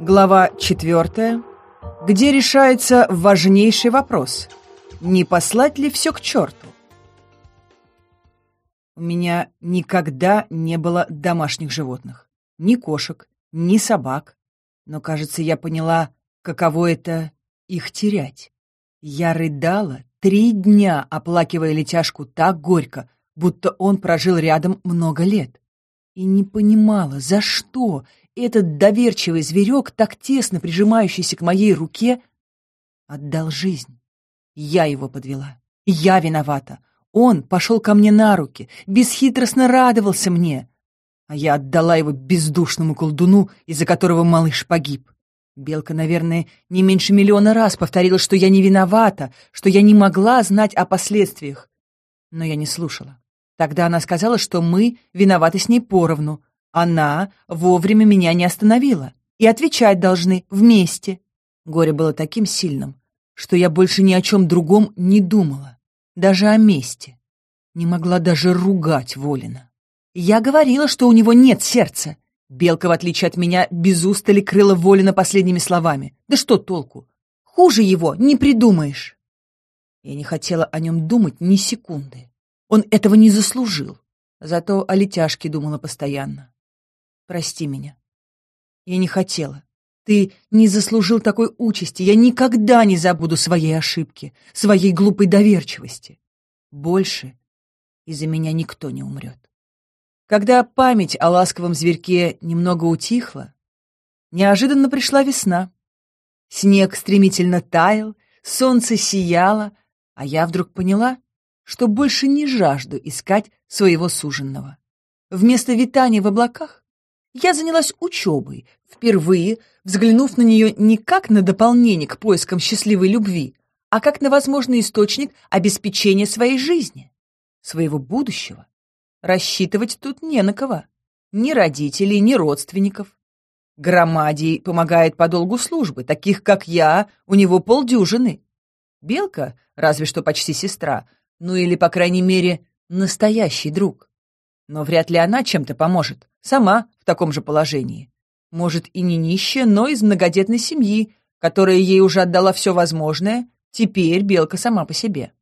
Глава четвертая, где решается важнейший вопрос – не послать ли все к черту? У меня никогда не было домашних животных. Ни кошек, ни собак. Но, кажется, я поняла, каково это их терять. Я рыдала три дня, оплакивая летяшку так горько, будто он прожил рядом много лет. И не понимала, за что этот доверчивый зверек, так тесно прижимающийся к моей руке, отдал жизнь. Я его подвела. Я виновата. Он пошел ко мне на руки, бесхитростно радовался мне. А я отдала его бездушному колдуну, из-за которого малыш погиб. Белка, наверное, не меньше миллиона раз повторила, что я не виновата, что я не могла знать о последствиях. Но я не слушала. Тогда она сказала, что мы виноваты с ней поровну. Она вовремя меня не остановила. И отвечать должны вместе. Горе было таким сильным, что я больше ни о чем другом не думала. Даже о мести. Не могла даже ругать Волина. Я говорила, что у него нет сердца. Белка, в отличие от меня, без устали крыла Волина последними словами. Да что толку? Хуже его не придумаешь. Я не хотела о нем думать ни секунды. Он этого не заслужил. Зато о летяшке думала постоянно. Прости меня. Я не хотела. Ты не заслужил такой участи. Я никогда не забуду своей ошибки, своей глупой доверчивости. Больше из-за меня никто не умрет. Когда память о ласковом зверьке немного утихла, неожиданно пришла весна. Снег стремительно таял, солнце сияло, а я вдруг поняла, что больше не жажду искать своего суженного. Вместо витания в облаках я занялась учебой, впервые взглянув на нее не как на дополнение к поискам счастливой любви, а как на возможный источник обеспечения своей жизни, своего будущего. Рассчитывать тут не на кого. Ни родителей, ни родственников. Громадий помогает по долгу службы, таких как я, у него полдюжины. Белка, разве что почти сестра, ну или, по крайней мере, настоящий друг. Но вряд ли она чем-то поможет, сама в таком же положении. Может, и не нищая, но из многодетной семьи, которая ей уже отдала все возможное, теперь Белка сама по себе.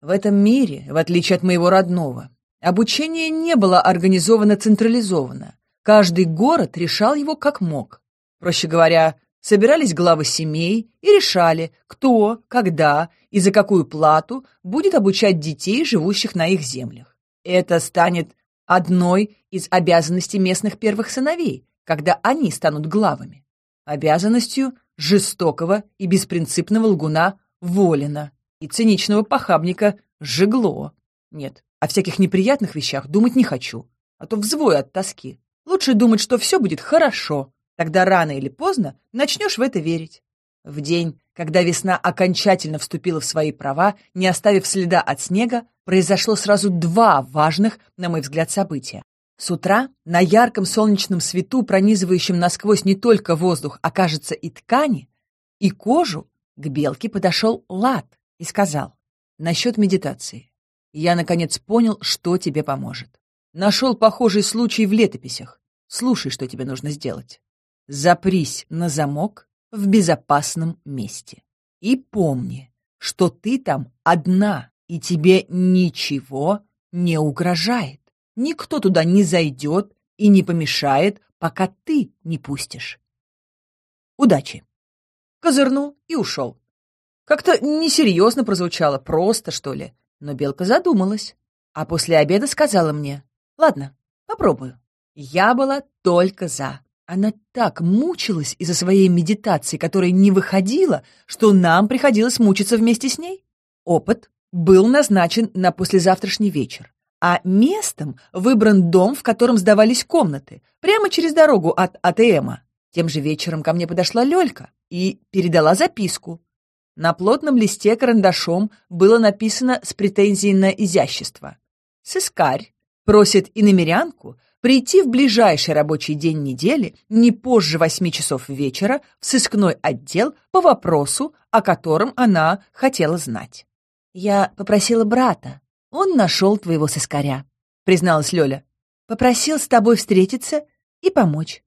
В этом мире, в отличие от моего родного, обучение не было организовано централизованно. Каждый город решал его как мог. Проще говоря, собирались главы семей и решали, кто, когда и за какую плату будет обучать детей, живущих на их землях. Это станет одной из обязанностей местных первых сыновей, когда они станут главами. Обязанностью жестокого и беспринципного лгуна Волина и циничного похабника Жегло. Нет, о всяких неприятных вещах думать не хочу, а то взвою от тоски. Лучше думать, что все будет хорошо, Тогда рано или поздно начнешь в это верить. В день, когда весна окончательно вступила в свои права, не оставив следа от снега, произошло сразу два важных, на мой взгляд, события. С утра на ярком солнечном свету, пронизывающем насквозь не только воздух, а, кажется, и ткани, и кожу, к белке подошел Лад и сказал, насчет медитации. Я, наконец, понял, что тебе поможет. Нашел похожий случай в летописях. Слушай, что тебе нужно сделать. Запрись на замок в безопасном месте. И помни, что ты там одна, и тебе ничего не угрожает. Никто туда не зайдет и не помешает, пока ты не пустишь. Удачи. Козырнул и ушел. Как-то несерьезно прозвучало, просто, что ли. Но Белка задумалась, а после обеда сказала мне, «Ладно, попробую». Я была только за. Она так мучилась из-за своей медитации, которая не выходила, что нам приходилось мучиться вместе с ней. Опыт был назначен на послезавтрашний вечер, а местом выбран дом, в котором сдавались комнаты, прямо через дорогу от АТМа. Тем же вечером ко мне подошла Лёлька и передала записку. На плотном листе карандашом было написано с претензией на изящество. Сыскарь просит иномерянку прийти в ближайший рабочий день недели не позже восьми часов вечера в сыскной отдел по вопросу, о котором она хотела знать. «Я попросила брата. Он нашел твоего сыскаря», — призналась Лёля. «Попросил с тобой встретиться и помочь».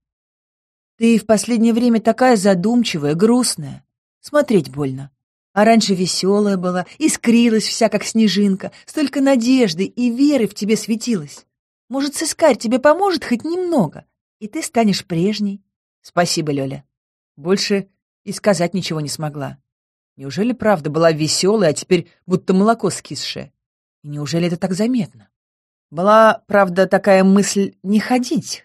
Ты в последнее время такая задумчивая, грустная. Смотреть больно. А раньше веселая была, искрилась вся, как снежинка, столько надежды и веры в тебе светилось. Может, сыскарь тебе поможет хоть немного, и ты станешь прежней. Спасибо, Лёля. Больше и сказать ничего не смогла. Неужели правда была веселая, а теперь будто молоко скисшее? И неужели это так заметно? Была, правда, такая мысль не ходить.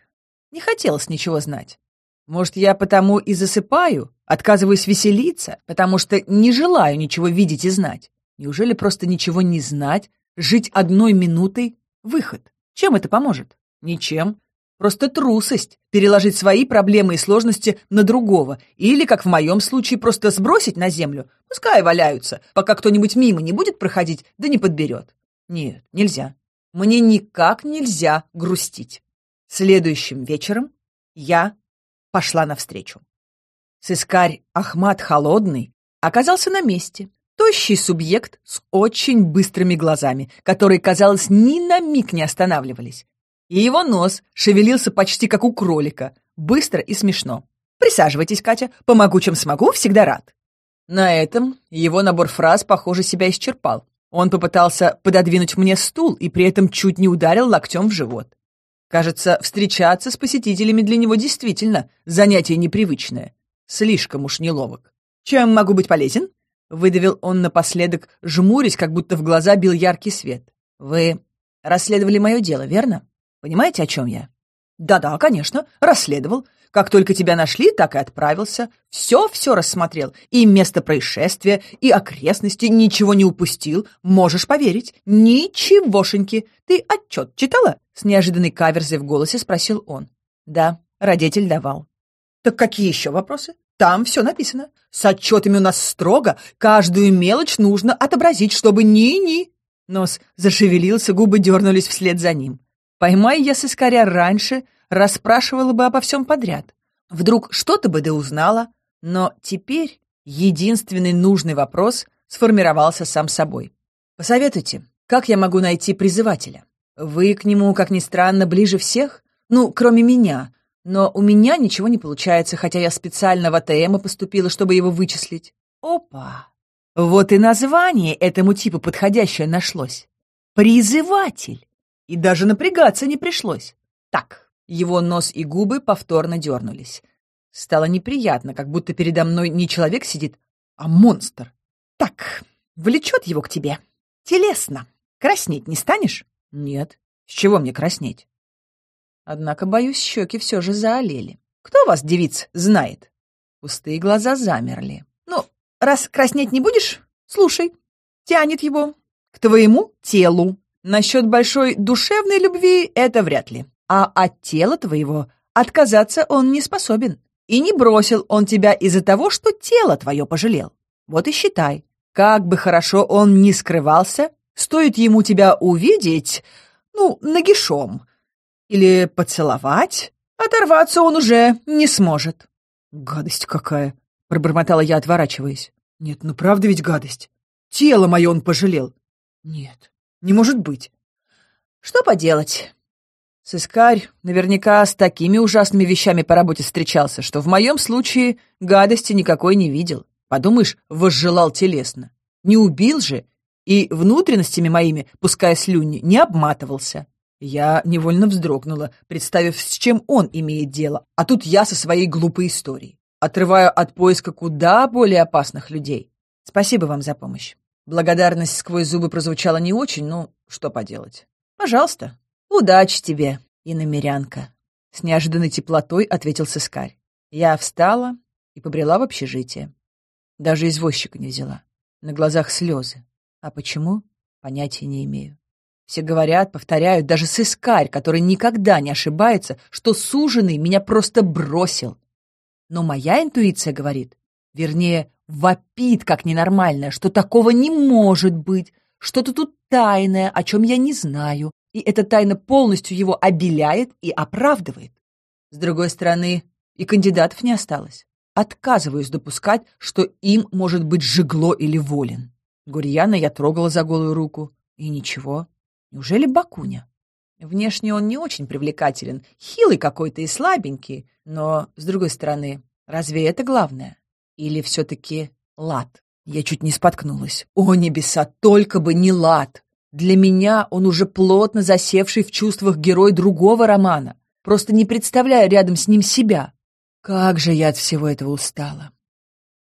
Не хотелось ничего знать. Может, я потому и засыпаю, отказываюсь веселиться, потому что не желаю ничего видеть и знать. Неужели просто ничего не знать, жить одной минутой — выход? Чем это поможет? Ничем. Просто трусость — переложить свои проблемы и сложности на другого. Или, как в моем случае, просто сбросить на землю. Пускай валяются, пока кто-нибудь мимо не будет проходить, да не подберет. Нет, нельзя. Мне никак нельзя грустить. Следующим вечером я пошла навстречу. Сыскарь Ахмат Холодный оказался на месте. Тощий субъект с очень быстрыми глазами, которые, казалось, ни на миг не останавливались и его нос шевелился почти как у кролика, быстро и смешно. «Присаживайтесь, Катя, помогу, чем смогу, всегда рад». На этом его набор фраз, похоже, себя исчерпал. Он попытался пододвинуть мне стул и при этом чуть не ударил локтем в живот. Кажется, встречаться с посетителями для него действительно занятие непривычное. Слишком уж неловок. «Чем могу быть полезен?» — выдавил он напоследок, жмурясь, как будто в глаза бил яркий свет. «Вы расследовали мое дело, верно?» Понимаете, о чем я? Да-да, конечно, расследовал. Как только тебя нашли, так и отправился. Все-все рассмотрел. И место происшествия, и окрестности, ничего не упустил. Можешь поверить. Ничегошеньки. Ты отчет читала? С неожиданной каверзой в голосе спросил он. Да, родитель давал. Так какие еще вопросы? Там все написано. С отчетами у нас строго. Каждую мелочь нужно отобразить, чтобы ни-ни. Нос зашевелился, губы дернулись вслед за ним. Поймай я сыскаря раньше, расспрашивала бы обо всем подряд. Вдруг что-то бы да узнала, но теперь единственный нужный вопрос сформировался сам собой. Посоветуйте, как я могу найти призывателя? Вы к нему, как ни странно, ближе всех? Ну, кроме меня. Но у меня ничего не получается, хотя я специально в АТМ поступила, чтобы его вычислить. Опа! Вот и название этому типу подходящее нашлось. Призыватель! И даже напрягаться не пришлось. Так, его нос и губы повторно дернулись. Стало неприятно, как будто передо мной не человек сидит, а монстр. Так, влечет его к тебе. Телесно. Краснеть не станешь? Нет. С чего мне краснеть? Однако, боюсь, щеки все же заолели. Кто вас, девиц, знает? Пустые глаза замерли. Ну, раз краснеть не будешь, слушай. Тянет его к твоему телу. Насчет большой душевной любви это вряд ли. А от тела твоего отказаться он не способен. И не бросил он тебя из-за того, что тело твое пожалел. Вот и считай, как бы хорошо он ни скрывался, стоит ему тебя увидеть, ну, нагишом, или поцеловать, оторваться он уже не сможет. «Гадость какая!» — пробормотала я, отворачиваясь. «Нет, ну правда ведь гадость. Тело мое он пожалел». «Нет, не может быть. Что поделать? Сыскарь наверняка с такими ужасными вещами по работе встречался, что в моем случае гадости никакой не видел. Подумаешь, возжелал телесно. Не убил же и внутренностями моими, пуская слюни, не обматывался. Я невольно вздрогнула, представив, с чем он имеет дело, а тут я со своей глупой историей. Отрываю от поиска куда более опасных людей. Спасибо вам за помощь. Благодарность сквозь зубы прозвучала не очень, ну, что поделать. «Пожалуйста. Удачи тебе, иномерянка!» С неожиданной теплотой ответил сыскарь. Я встала и побрела в общежитие. Даже извозчика не взяла. На глазах слезы. А почему? Понятия не имею. Все говорят, повторяют, даже сыскарь, который никогда не ошибается, что суженый меня просто бросил. Но моя интуиция говорит, вернее, вопит как ненормальная, что такого не может быть, что-то тут тайное, о чем я не знаю, и эта тайна полностью его обеляет и оправдывает. С другой стороны, и кандидатов не осталось. Отказываюсь допускать, что им может быть Жигло или Волин. Гурьяна я трогала за голую руку. И ничего. Неужели Бакуня? Внешне он не очень привлекателен, хилый какой-то и слабенький, но, с другой стороны, разве это главное? Или все-таки лад? Я чуть не споткнулась. О, небеса, только бы не лад! Для меня он уже плотно засевший в чувствах герой другого романа. Просто не представляю рядом с ним себя. Как же я от всего этого устала.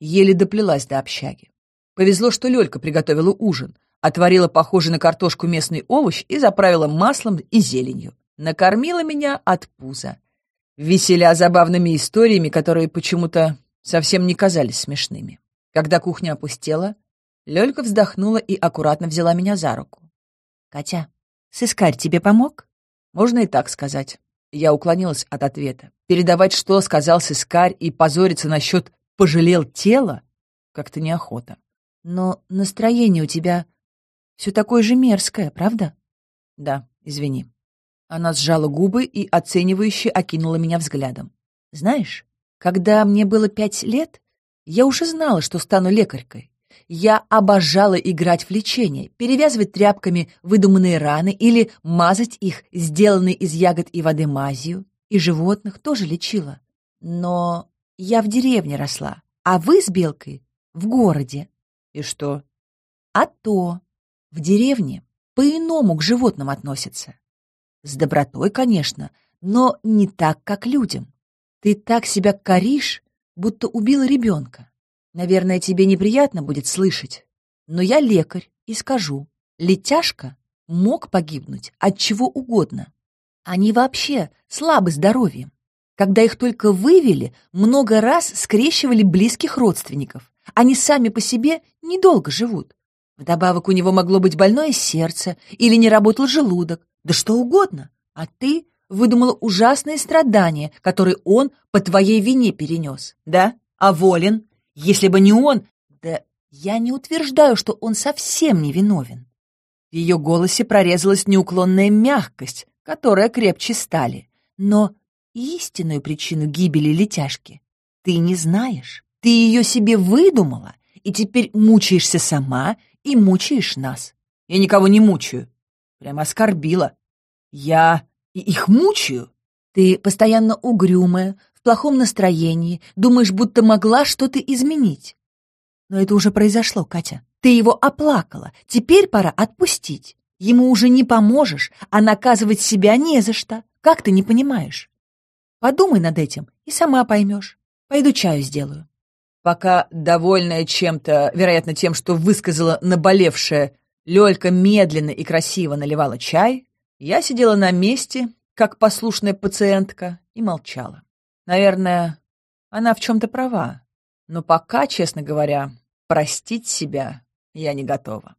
Еле доплелась до общаги. Повезло, что Лёлька приготовила ужин, отварила похожий на картошку местный овощ и заправила маслом и зеленью. Накормила меня от пуза. Веселя забавными историями, которые почему-то совсем не казались смешными. Когда кухня опустела, Лёлька вздохнула и аккуратно взяла меня за руку. «Катя, сыскарь тебе помог?» «Можно и так сказать». Я уклонилась от ответа. Передавать, что сказал сыскарь, и позориться насчет «пожалел тело» как-то неохота. «Но настроение у тебя все такое же мерзкое, правда?» «Да, извини». Она сжала губы и оценивающе окинула меня взглядом. «Знаешь, когда мне было пять лет, я уже знала, что стану лекарькой. Я обожала играть в лечение, перевязывать тряпками выдуманные раны или мазать их, сделанной из ягод и воды мазью, и животных тоже лечила. Но я в деревне росла, а вы с Белкой в городе. И что? А то. В деревне по-иному к животным относятся. С добротой, конечно, но не так, как людям. Ты так себя коришь, будто убила ребенка. Наверное, тебе неприятно будет слышать, но я лекарь и скажу, летяшка мог погибнуть от чего угодно. Они вообще слабы здоровьем. Когда их только вывели, много раз скрещивали близких родственников. Они сами по себе недолго живут. Вдобавок у него могло быть больное сердце или не работал желудок, да что угодно. А ты выдумала ужасные страдания, которые он по твоей вине перенес, да? А волен? Если бы не он, да я не утверждаю, что он совсем не виновен. В ее голосе прорезалась неуклонная мягкость, которая крепче стали. Но истинную причину гибели летяшки ты не знаешь. Ты ее себе выдумала, и теперь мучаешься сама и мучаешь нас. Я никого не мучаю. Прямо оскорбила. Я и их мучаю. Ты постоянно угрюмая, плохом настроении, думаешь, будто могла что-то изменить. Но это уже произошло, Катя. Ты его оплакала, теперь пора отпустить. Ему уже не поможешь, а наказывать себя не за что. Как ты не понимаешь? Подумай над этим и сама поймешь. Пойду чаю сделаю. Пока, довольная чем-то, вероятно, тем, что высказала наболевшая, Лёлька медленно и красиво наливала чай, я сидела на месте, как послушная пациентка, и молчала. Наверное, она в чем-то права, но пока, честно говоря, простить себя я не готова.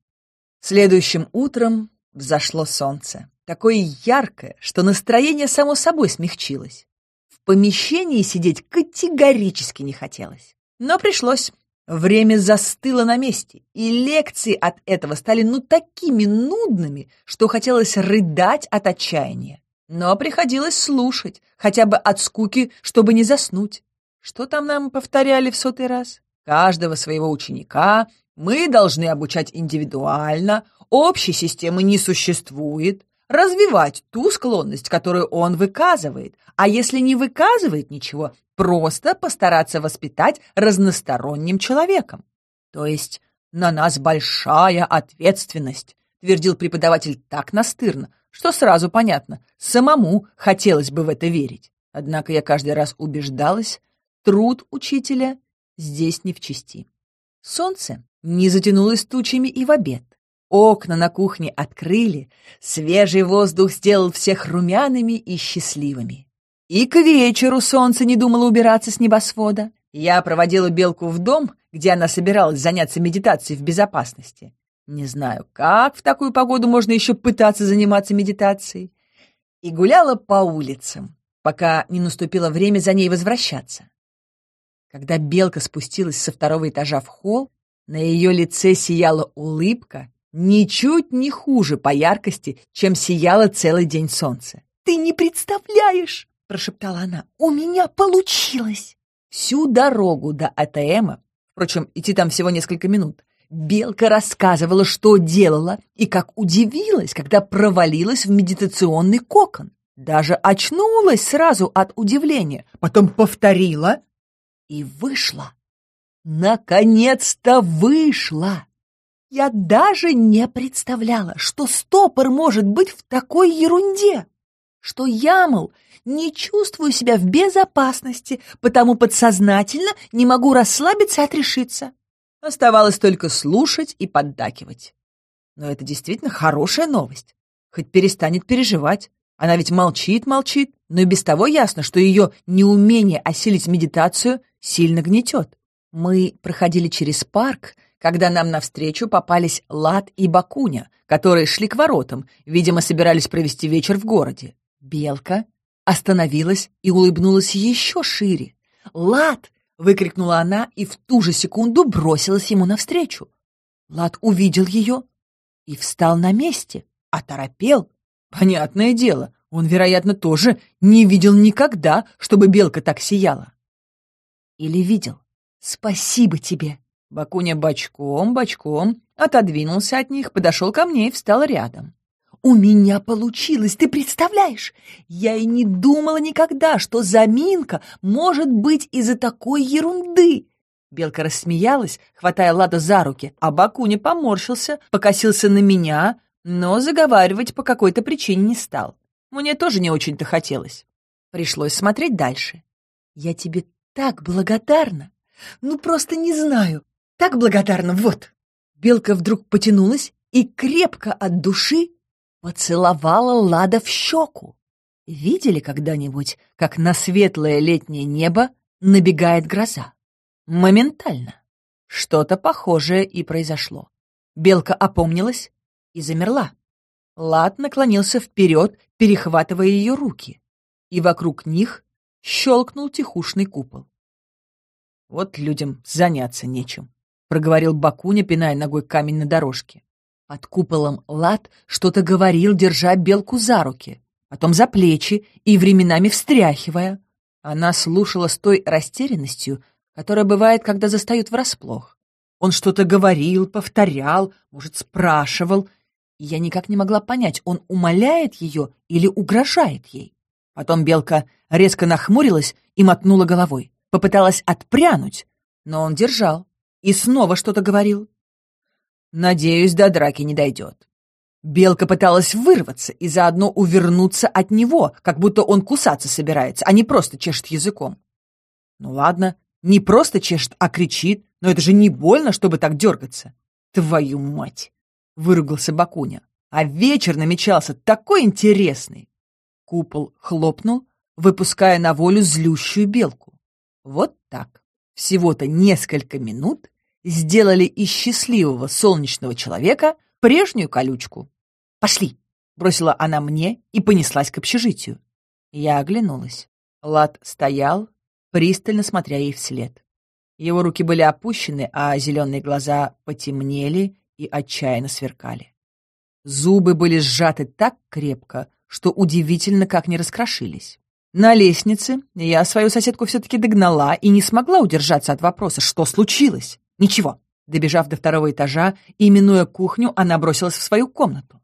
Следующим утром взошло солнце, такое яркое, что настроение само собой смягчилось. В помещении сидеть категорически не хотелось. Но пришлось. Время застыло на месте, и лекции от этого стали ну такими нудными, что хотелось рыдать от отчаяния. Но приходилось слушать, хотя бы от скуки, чтобы не заснуть. Что там нам повторяли в сотый раз? Каждого своего ученика мы должны обучать индивидуально, общей системы не существует, развивать ту склонность, которую он выказывает, а если не выказывает ничего, просто постараться воспитать разносторонним человеком. То есть на нас большая ответственность, твердил преподаватель так настырно, что сразу понятно, самому хотелось бы в это верить. Однако я каждый раз убеждалась, труд учителя здесь не в чести. Солнце не затянулось тучами и в обед. Окна на кухне открыли, свежий воздух сделал всех румяными и счастливыми. И к вечеру солнце не думало убираться с небосвода. Я проводила Белку в дом, где она собиралась заняться медитацией в безопасности. Не знаю, как в такую погоду можно еще пытаться заниматься медитацией. И гуляла по улицам, пока не наступило время за ней возвращаться. Когда белка спустилась со второго этажа в холл, на ее лице сияла улыбка, ничуть не хуже по яркости, чем сияло целый день солнце. «Ты не представляешь!» — прошептала она. «У меня получилось!» Всю дорогу до АТМа, впрочем, идти там всего несколько минут, Белка рассказывала, что делала, и как удивилась, когда провалилась в медитационный кокон. Даже очнулась сразу от удивления, потом повторила и вышла. Наконец-то вышла! Я даже не представляла, что стопор может быть в такой ерунде, что я, мол, не чувствую себя в безопасности, потому подсознательно не могу расслабиться и отрешиться. Оставалось только слушать и поддакивать. Но это действительно хорошая новость. Хоть перестанет переживать. Она ведь молчит-молчит, но и без того ясно, что ее неумение осилить медитацию сильно гнетет. Мы проходили через парк, когда нам навстречу попались Лад и Бакуня, которые шли к воротам, видимо, собирались провести вечер в городе. Белка остановилась и улыбнулась еще шире. «Лад!» — выкрикнула она и в ту же секунду бросилась ему навстречу. Лад увидел ее и встал на месте, оторопел. Понятное дело, он, вероятно, тоже не видел никогда, чтобы белка так сияла. Или видел. «Спасибо тебе!» Бакуня бочком-бочком отодвинулся от них, подошел ко мне и встал рядом. «У меня получилось, ты представляешь? Я и не думала никогда, что заминка может быть из-за такой ерунды!» Белка рассмеялась, хватая Лада за руки, а Бакуня поморщился, покосился на меня, но заговаривать по какой-то причине не стал. Мне тоже не очень-то хотелось. Пришлось смотреть дальше. «Я тебе так благодарна! Ну, просто не знаю! Так благодарна, вот!» Белка вдруг потянулась и крепко от души поцеловала Лада в щеку. Видели когда-нибудь, как на светлое летнее небо набегает гроза? Моментально. Что-то похожее и произошло. Белка опомнилась и замерла. Лад наклонился вперед, перехватывая ее руки, и вокруг них щелкнул тихушный купол. «Вот людям заняться нечем», — проговорил Бакуня, пиная ногой камень на дорожке. Под куполом Лад что-то говорил, держа белку за руки, потом за плечи и временами встряхивая. Она слушала с той растерянностью, которая бывает, когда застают врасплох. Он что-то говорил, повторял, может, спрашивал, и я никак не могла понять, он умоляет ее или угрожает ей. Потом белка резко нахмурилась и мотнула головой. Попыталась отпрянуть, но он держал и снова что-то говорил. Надеюсь, до драки не дойдет. Белка пыталась вырваться и заодно увернуться от него, как будто он кусаться собирается, а не просто чешет языком. Ну ладно, не просто чешет, а кричит, но это же не больно, чтобы так дергаться. Твою мать! Выругался Бакуня. А вечер намечался такой интересный. Купол хлопнул, выпуская на волю злющую белку. Вот так. Всего-то несколько минут, сделали из счастливого солнечного человека прежнюю колючку. «Пошли!» — бросила она мне и понеслась к общежитию. Я оглянулась. Лад стоял, пристально смотря ей вслед. Его руки были опущены, а зеленые глаза потемнели и отчаянно сверкали. Зубы были сжаты так крепко, что удивительно, как не раскрошились. На лестнице я свою соседку все-таки догнала и не смогла удержаться от вопроса, что случилось. Ничего. Добежав до второго этажа и минуя кухню, она бросилась в свою комнату.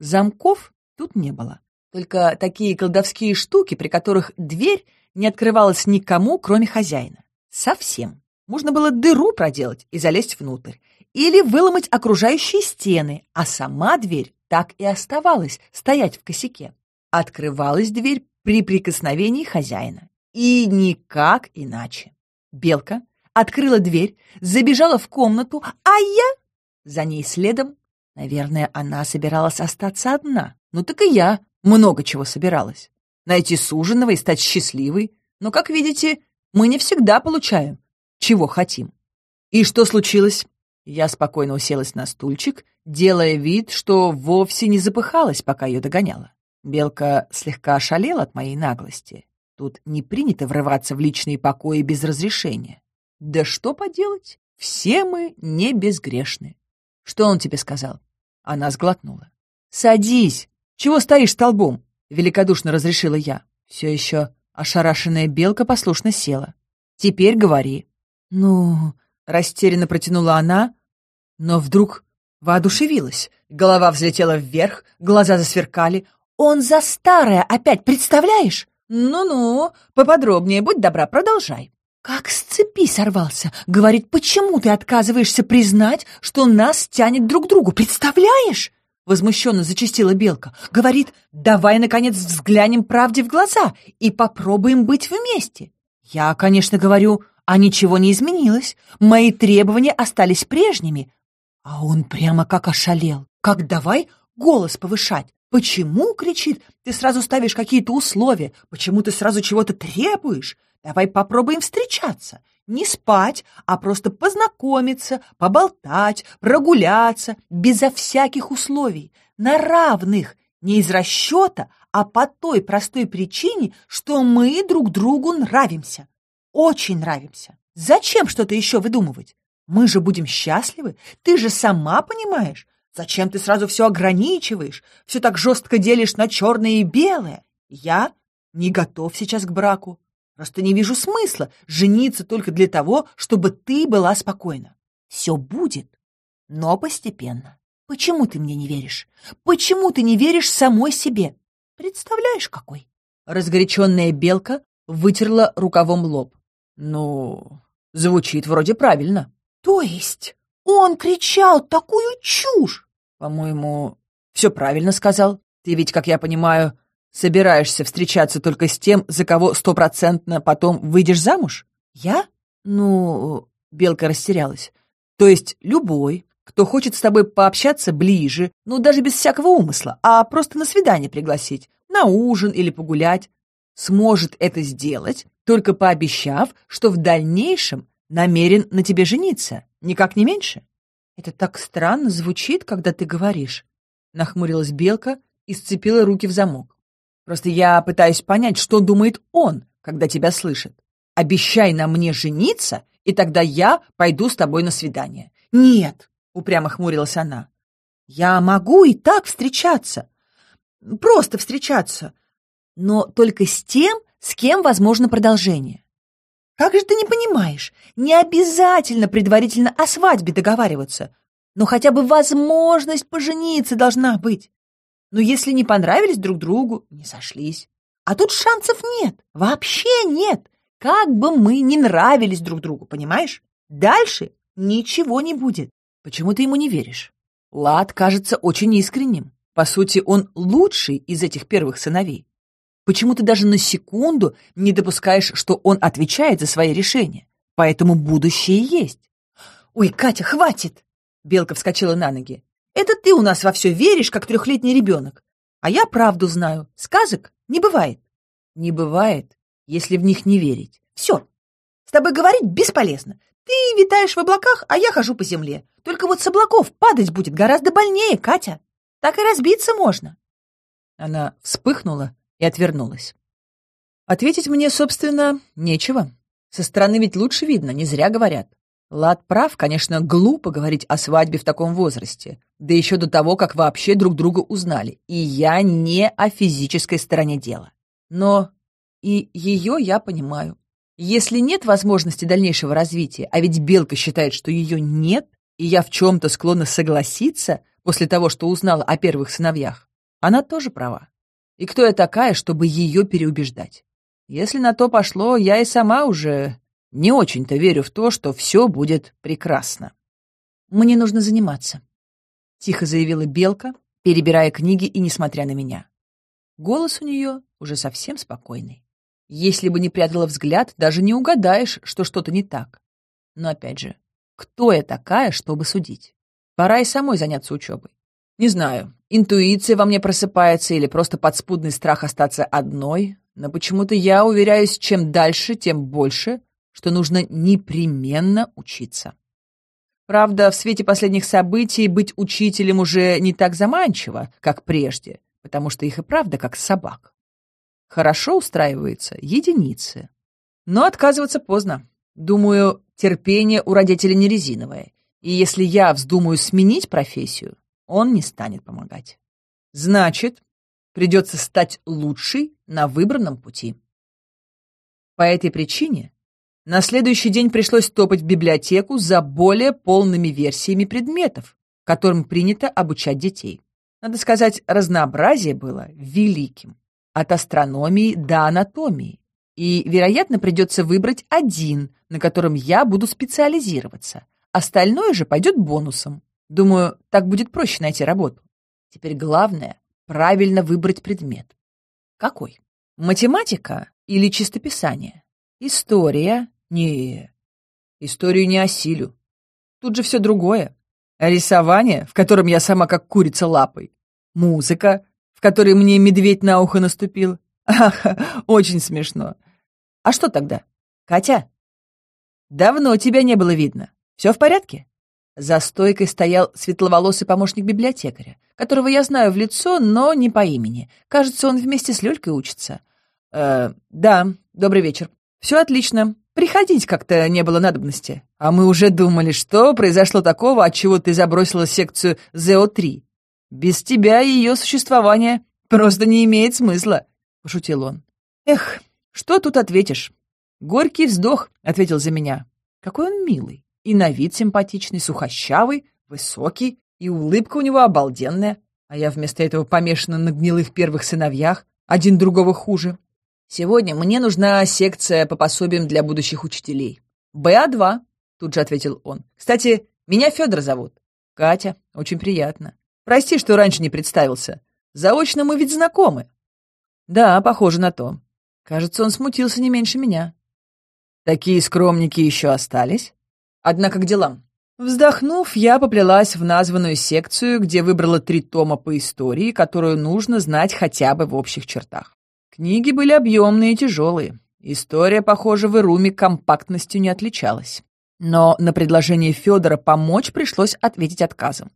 Замков тут не было. Только такие колдовские штуки, при которых дверь не открывалась никому, кроме хозяина. Совсем. Можно было дыру проделать и залезть внутрь. Или выломать окружающие стены, а сама дверь так и оставалась стоять в косяке. Открывалась дверь при прикосновении хозяина. И никак иначе. Белка открыла дверь, забежала в комнату, а я за ней следом. Наверное, она собиралась остаться одна. Ну так и я много чего собиралась. Найти суженого и стать счастливой. Но, как видите, мы не всегда получаем, чего хотим. И что случилось? Я спокойно уселась на стульчик, делая вид, что вовсе не запыхалась, пока ее догоняла. Белка слегка ошалела от моей наглости. Тут не принято врываться в личные покои без разрешения. Да что поделать, все мы не безгрешны. Что он тебе сказал? Она сглотнула. Садись! Чего стоишь столбом? Великодушно разрешила я. Все еще ошарашенная белка послушно села. Теперь говори. Ну, растерянно протянула она, Но вдруг воодушевилась. Голова взлетела вверх, глаза засверкали. «Он за старое опять, представляешь?» «Ну-ну, поподробнее, будь добра, продолжай». Как с цепи сорвался. Говорит, почему ты отказываешься признать, что нас тянет друг к другу? Представляешь? Возмущенно зачастила Белка. Говорит, давай, наконец, взглянем правде в глаза и попробуем быть вместе. Я, конечно, говорю, а ничего не изменилось. Мои требования остались прежними. А он прямо как ошалел. Как давай голос повышать. Почему, кричит, ты сразу ставишь какие-то условия? Почему ты сразу чего-то требуешь? Давай попробуем встречаться. Не спать, а просто познакомиться, поболтать, прогуляться, безо всяких условий, на равных, не из расчета, а по той простой причине, что мы друг другу нравимся. Очень нравимся. Зачем что-то еще выдумывать? Мы же будем счастливы, ты же сама понимаешь. Зачем ты сразу все ограничиваешь, все так жестко делишь на черное и белое? Я не готов сейчас к браку. Просто не вижу смысла жениться только для того, чтобы ты была спокойна. Все будет, но постепенно. Почему ты мне не веришь? Почему ты не веришь самой себе? Представляешь, какой? Разгоряченная белка вытерла рукавом лоб. Ну, звучит вроде правильно. То есть он кричал такую чушь? По-моему, все правильно сказал. Ты ведь, как я понимаю, Собираешься встречаться только с тем, за кого стопроцентно потом выйдешь замуж? Я? Ну, Белка растерялась. То есть любой, кто хочет с тобой пообщаться ближе, ну, даже без всякого умысла, а просто на свидание пригласить, на ужин или погулять, сможет это сделать, только пообещав, что в дальнейшем намерен на тебе жениться, никак не меньше. Это так странно звучит, когда ты говоришь. Нахмурилась Белка и сцепила руки в замок. Просто я пытаюсь понять, что думает он, когда тебя слышит. Обещай на мне жениться, и тогда я пойду с тобой на свидание. Нет, упрямо хмурилась она. Я могу и так встречаться. Просто встречаться. Но только с тем, с кем возможно продолжение. Как же ты не понимаешь? Не обязательно предварительно о свадьбе договариваться, но хотя бы возможность пожениться должна быть. Но если не понравились друг другу, не сошлись. А тут шансов нет, вообще нет. Как бы мы ни нравились друг другу, понимаешь? Дальше ничего не будет. Почему ты ему не веришь? Лад кажется очень искренним. По сути, он лучший из этих первых сыновей. Почему ты даже на секунду не допускаешь, что он отвечает за свои решения? Поэтому будущее есть. «Ой, Катя, хватит!» Белка вскочила на ноги. Это ты у нас во все веришь, как трехлетний ребенок. А я правду знаю. Сказок не бывает. Не бывает, если в них не верить. Все. С тобой говорить бесполезно. Ты витаешь в облаках, а я хожу по земле. Только вот с облаков падать будет гораздо больнее, Катя. Так и разбиться можно. Она вспыхнула и отвернулась. Ответить мне, собственно, нечего. Со стороны ведь лучше видно, не зря говорят. Лад прав, конечно, глупо говорить о свадьбе в таком возрасте, да еще до того, как вообще друг друга узнали. И я не о физической стороне дела. Но и ее я понимаю. Если нет возможности дальнейшего развития, а ведь Белка считает, что ее нет, и я в чем-то склонна согласиться после того, что узнала о первых сыновьях, она тоже права. И кто я такая, чтобы ее переубеждать? Если на то пошло, я и сама уже не очень-то верю в то, что все будет прекрасно. Мне нужно заниматься, — тихо заявила Белка, перебирая книги и несмотря на меня. Голос у нее уже совсем спокойный. Если бы не прятала взгляд, даже не угадаешь, что что-то не так. Но опять же, кто я такая, чтобы судить? Пора и самой заняться учебой. Не знаю, интуиция во мне просыпается или просто подспудный страх остаться одной, но почему-то я уверяюсь, чем дальше, тем больше, что нужно непременно учиться. Правда, в свете последних событий быть учителем уже не так заманчиво, как прежде, потому что их и правда как собак. Хорошо устраиваются единицы. Но отказываться поздно. Думаю, терпение у родителей не резиновое, и если я вздумаю сменить профессию, он не станет помогать. Значит, придется стать лучшей на выбранном пути. По этой причине На следующий день пришлось топать в библиотеку за более полными версиями предметов, которым принято обучать детей. Надо сказать, разнообразие было великим. От астрономии до анатомии. И, вероятно, придется выбрать один, на котором я буду специализироваться. Остальное же пойдет бонусом. Думаю, так будет проще найти работу. Теперь главное — правильно выбрать предмет. Какой? Математика или чистописание? История? Не, историю не осилю. Тут же все другое. Рисование, в котором я сама как курица лапой. Музыка, в которой мне медведь на ухо наступил. Ах, очень смешно. А что тогда? Катя? Давно тебя не было видно. Все в порядке? За стойкой стоял светловолосый помощник библиотекаря, которого я знаю в лицо, но не по имени. Кажется, он вместе с Лёлькой учится. Э, да, добрый вечер. Все отлично. Приходить как-то не было надобности. А мы уже думали, что произошло такого, от чего ты забросила секцию ЗО-3. Без тебя ее существование просто не имеет смысла, пошутил он. Эх, что тут ответишь? Горький вздох, ответил за меня. Какой он милый. И на вид симпатичный, сухощавый, высокий, и улыбка у него обалденная. А я вместо этого помешана на гнилых первых сыновьях, один другого хуже. Сегодня мне нужна секция по пособиям для будущих учителей. БА-2, тут же ответил он. Кстати, меня Федор зовут. Катя, очень приятно. Прости, что раньше не представился. Заочно мы ведь знакомы. Да, похоже на то. Кажется, он смутился не меньше меня. Такие скромники еще остались? Однако к делам. Вздохнув, я поплелась в названную секцию, где выбрала три тома по истории, которую нужно знать хотя бы в общих чертах. Книги были объемные и тяжелые. История, похоже, в Ируме компактностью не отличалась. Но на предложение Федора помочь пришлось ответить отказом.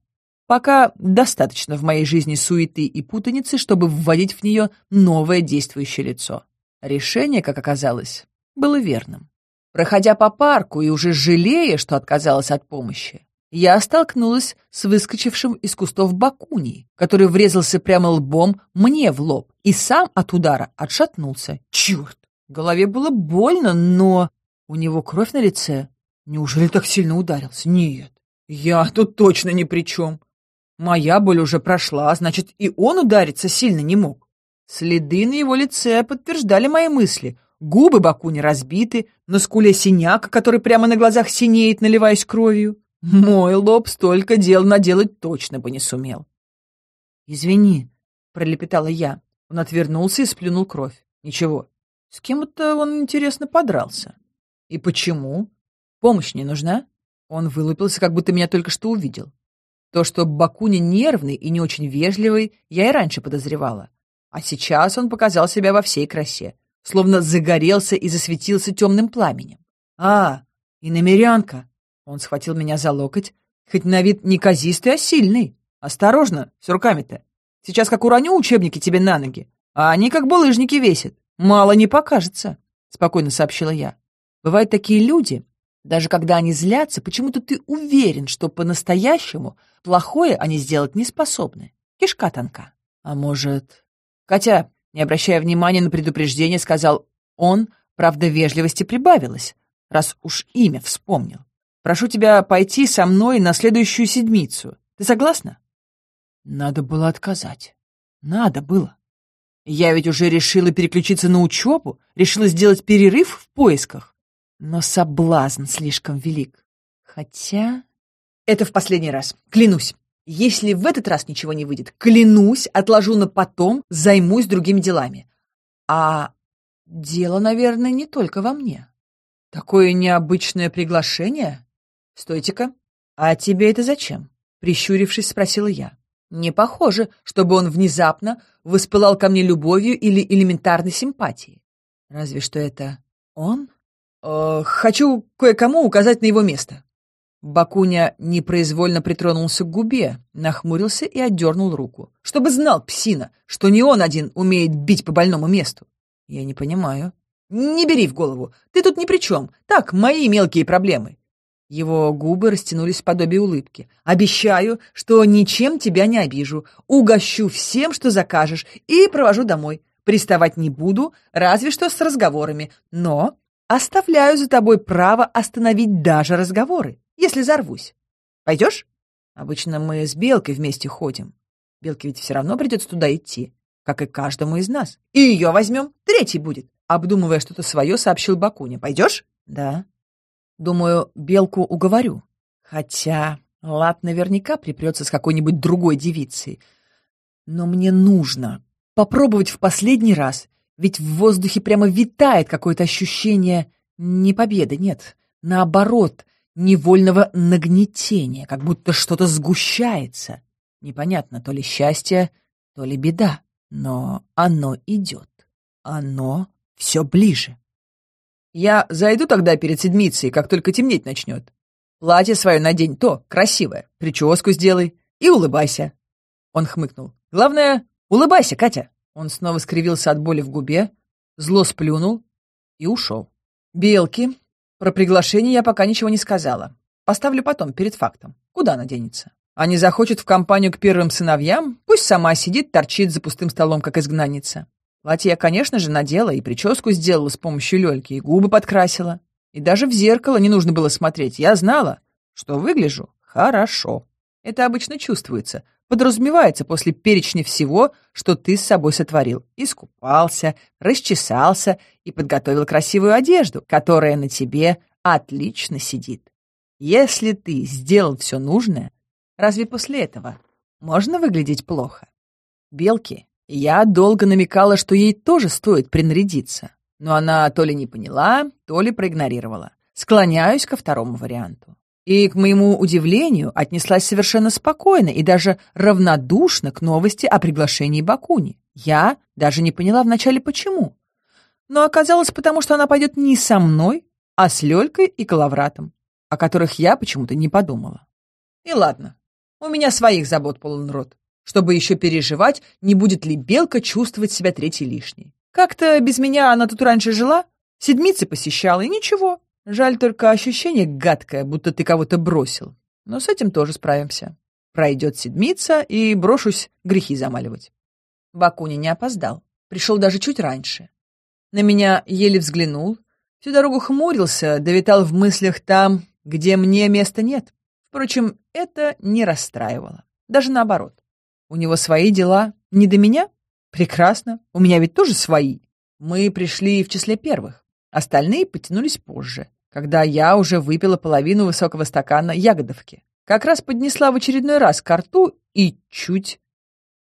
Пока достаточно в моей жизни суеты и путаницы, чтобы вводить в нее новое действующее лицо. Решение, как оказалось, было верным. Проходя по парку и уже жалея, что отказалась от помощи, я столкнулась с выскочившим из кустов Бакуней, который врезался прямо лбом мне в лоб и сам от удара отшатнулся. Черт! Голове было больно, но... У него кровь на лице. Неужели так сильно ударился? Нет, я тут точно ни при чем. Моя боль уже прошла, значит, и он удариться сильно не мог. Следы на его лице подтверждали мои мысли — Губы Бакуни разбиты, на скуле синяк, который прямо на глазах синеет, наливаясь кровью. Мой лоб столько дел наделать точно бы не сумел. «Извини», — пролепетала я. Он отвернулся и сплюнул кровь. «Ничего. С кем-то он, интересно, подрался. И почему? Помощь не нужна?» Он вылупился, как будто меня только что увидел. То, что Бакуни нервный и не очень вежливый, я и раньше подозревала. А сейчас он показал себя во всей красе словно загорелся и засветился темным пламенем. «А, и намерянка!» Он схватил меня за локоть, хоть на вид не казистый, а сильный. «Осторожно, с руками-то. Сейчас как уроню учебники тебе на ноги, а они как булыжники весят. Мало не покажется», — спокойно сообщила я. «Бывают такие люди, даже когда они злятся, почему-то ты уверен, что по-настоящему плохое они сделать не способны. Кишка тонка. А может... Катя, не обращая внимания на предупреждение, сказал он, правда, вежливости прибавилось, раз уж имя вспомнил. «Прошу тебя пойти со мной на следующую седмицу. Ты согласна?» Надо было отказать. Надо было. Я ведь уже решила переключиться на учебу, решила сделать перерыв в поисках. Но соблазн слишком велик. Хотя... Это в последний раз, клянусь. Если в этот раз ничего не выйдет, клянусь, отложу на потом, займусь другими делами. А дело, наверное, не только во мне. Такое необычное приглашение? Стойте-ка. А тебе это зачем? Прищурившись, спросила я. Не похоже, чтобы он внезапно воспылал ко мне любовью или элементарной симпатией. Разве что это он? Э, хочу кое-кому указать на его место. Бакуня непроизвольно притронулся к губе, нахмурился и отдернул руку. Чтобы знал псина, что не он один умеет бить по больному месту. Я не понимаю. Не бери в голову. Ты тут ни при чем. Так, мои мелкие проблемы. Его губы растянулись в подобие улыбки. «Обещаю, что ничем тебя не обижу. Угощу всем, что закажешь, и провожу домой. Приставать не буду, разве что с разговорами. Но оставляю за тобой право остановить даже разговоры, если зарвусь. Пойдешь? Обычно мы с Белкой вместе ходим. Белке ведь все равно придется туда идти, как и каждому из нас. И ее возьмем, третий будет. Обдумывая что-то свое, сообщил Бакуня. Пойдешь? Да. Думаю, Белку уговорю. Хотя Лад наверняка припрется с какой-нибудь другой девицей. Но мне нужно попробовать в последний раз, ведь в воздухе прямо витает какое-то ощущение не победы, нет, наоборот, невольного нагнетения, как будто что-то сгущается. Непонятно, то ли счастье, то ли беда, но оно идет. Оно все ближе. Я зайду тогда перед седмицей, как только темнеть начнет. Платье свое надень то, красивое, прическу сделай и улыбайся. Он хмыкнул. Главное, улыбайся, Катя. Он снова скривился от боли в губе, зло сплюнул и ушел. Белки. Про приглашение я пока ничего не сказала. Поставлю потом, перед фактом. Куда она денется? А не захочет в компанию к первым сыновьям, пусть сама сидит, торчит за пустым столом, как изгнанница. Платье я, конечно же, надела, и прическу сделала с помощью лёльки, и губы подкрасила. И даже в зеркало не нужно было смотреть. Я знала, что выгляжу хорошо. Это обычно чувствуется, подразумевается после перечня всего, что ты с собой сотворил. Искупался, расчесался и подготовил красивую одежду, которая на тебе отлично сидит. Если ты сделал все нужное, разве после этого можно выглядеть плохо? Белки я долго намекала, что ей тоже стоит принарядиться, но она то ли не поняла, то ли проигнорировала. Склоняюсь ко второму варианту. И, к моему удивлению, отнеслась совершенно спокойно и даже равнодушно к новости о приглашении Бакуни. Я даже не поняла вначале почему. Но оказалось, потому что она пойдет не со мной, а с Лёлькой и Калавратом, о которых я почему-то не подумала. И ладно, у меня своих забот полон рот чтобы еще переживать, не будет ли Белка чувствовать себя третьей лишней. Как-то без меня она тут раньше жила, седмицы посещала, и ничего. Жаль только ощущение гадкое, будто ты кого-то бросил. Но с этим тоже справимся. Пройдет седмица, и брошусь грехи замаливать. Бакуни не опоздал. Пришел даже чуть раньше. На меня еле взглянул. Всю дорогу хмурился, довитал в мыслях там, где мне места нет. Впрочем, это не расстраивало. Даже наоборот. У него свои дела. Не до меня? Прекрасно. У меня ведь тоже свои. Мы пришли в числе первых. Остальные потянулись позже, когда я уже выпила половину высокого стакана ягодовки. Как раз поднесла в очередной раз ко рту и чуть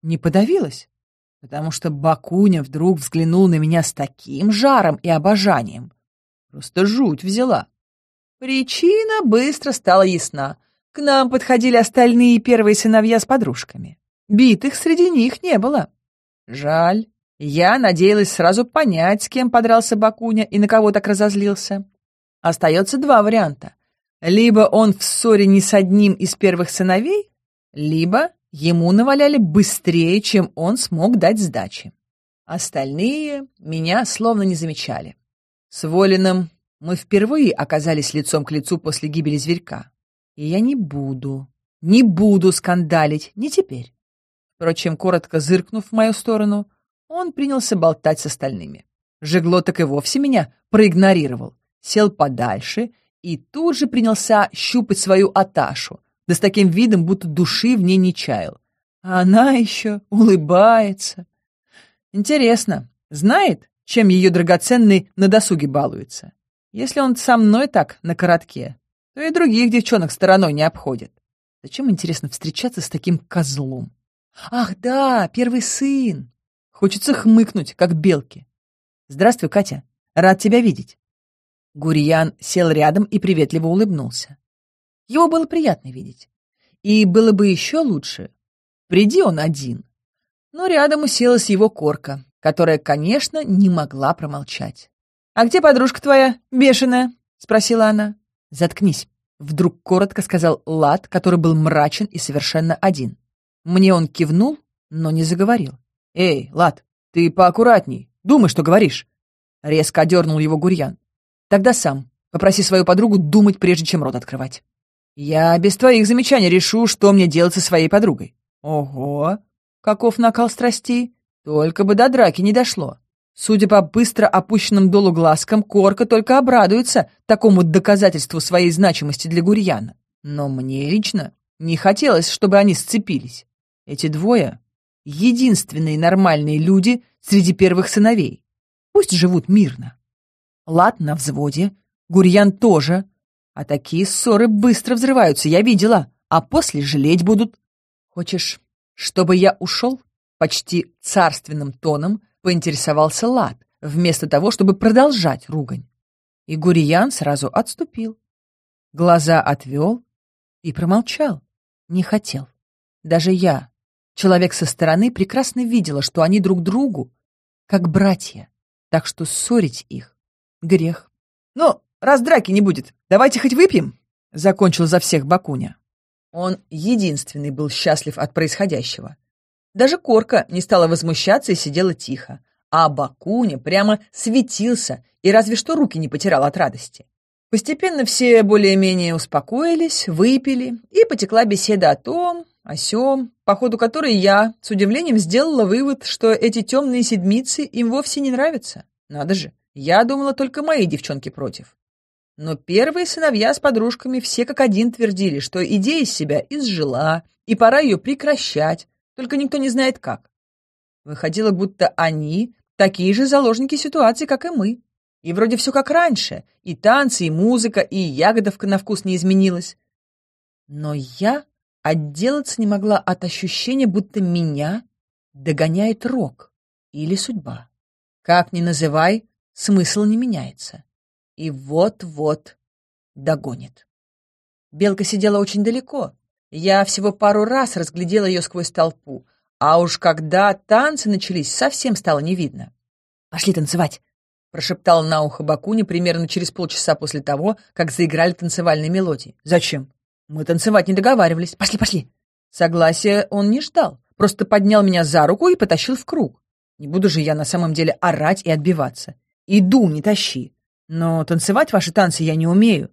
не подавилась, потому что Бакуня вдруг взглянул на меня с таким жаром и обожанием. Просто жуть взяла. Причина быстро стала ясна. К нам подходили остальные первые сыновья с подружками. Битых среди них не было. Жаль. Я надеялась сразу понять, с кем подрался Бакуня и на кого так разозлился. Остается два варианта. Либо он в ссоре не с одним из первых сыновей, либо ему наваляли быстрее, чем он смог дать сдачи. Остальные меня словно не замечали. С Волиным мы впервые оказались лицом к лицу после гибели зверька. И я не буду, не буду скандалить, не теперь. Впрочем, коротко зыркнув в мою сторону, он принялся болтать с остальными. Жегло так и вовсе меня проигнорировал, сел подальше и тут же принялся щупать свою Аташу, да с таким видом, будто души в ней не чаял. А она еще улыбается. Интересно, знает, чем ее драгоценный на досуге балуется? Если он со мной так на коротке, то и других девчонок стороной не обходит. Зачем, интересно, встречаться с таким козлом? Ах, да, первый сын. Хочется хмыкнуть, как белки. Здравствуй, Катя. Рад тебя видеть. Гурьян сел рядом и приветливо улыбнулся. Его было приятно видеть. И было бы еще лучше, приди он один. Но рядом уселась его корка, которая, конечно, не могла промолчать. «А где подружка твоя, бешеная?» — спросила она. «Заткнись», — вдруг коротко сказал Лад, который был мрачен и совершенно один. Мне он кивнул, но не заговорил. «Эй, Лад, ты поаккуратней, думай, что говоришь!» Резко одернул его Гурьян. «Тогда сам. Попроси свою подругу думать, прежде чем рот открывать. Я без твоих замечаний решу, что мне делать со своей подругой». «Ого! Каков накал страстей! Только бы до драки не дошло. Судя по быстро опущенным долу глазкам, Корка только обрадуется такому доказательству своей значимости для Гурьяна. Но мне лично не хотелось, чтобы они сцепились. Эти двое — единственные нормальные люди среди первых сыновей. Пусть живут мирно. Лад на взводе, Гурьян тоже. А такие ссоры быстро взрываются, я видела, а после жалеть будут. Хочешь, чтобы я ушел? Почти царственным тоном поинтересовался Лад, вместо того, чтобы продолжать ругань. И Гуриян сразу отступил. Глаза отвел и промолчал. Не хотел. Даже я, человек со стороны, прекрасно видела, что они друг другу как братья, так что ссорить их — грех. «Ну, раз драки не будет, давайте хоть выпьем», — закончил за всех Бакуня. Он единственный был счастлив от происходящего. Даже Корка не стала возмущаться и сидела тихо, а Бакуня прямо светился и разве что руки не потерял от радости. Постепенно все более-менее успокоились, выпили, и потекла беседа о том, о сём, по ходу которой я с удивлением сделала вывод, что эти темные седмицы им вовсе не нравятся. Надо же, я думала, только мои девчонки против. Но первые сыновья с подружками все как один твердили, что идея из себя изжила, и пора ее прекращать, только никто не знает как. Выходило, будто они такие же заложники ситуации, как и мы. И вроде все как раньше, и танцы, и музыка, и ягодовка на вкус не изменилась. Но я отделаться не могла от ощущения, будто меня догоняет рок или судьба. Как ни называй, смысл не меняется. И вот-вот догонит. Белка сидела очень далеко, я всего пару раз разглядела ее сквозь толпу, а уж когда танцы начались, совсем стало не видно. «Пошли танцевать!» — прошептал на ухо Бакуни примерно через полчаса после того, как заиграли танцевальные мелодии. «Зачем? Мы танцевать не договаривались. Пошли, пошли!» Согласия он не ждал, просто поднял меня за руку и потащил в круг. Не буду же я на самом деле орать и отбиваться. Иду, не тащи. Но танцевать ваши танцы я не умею.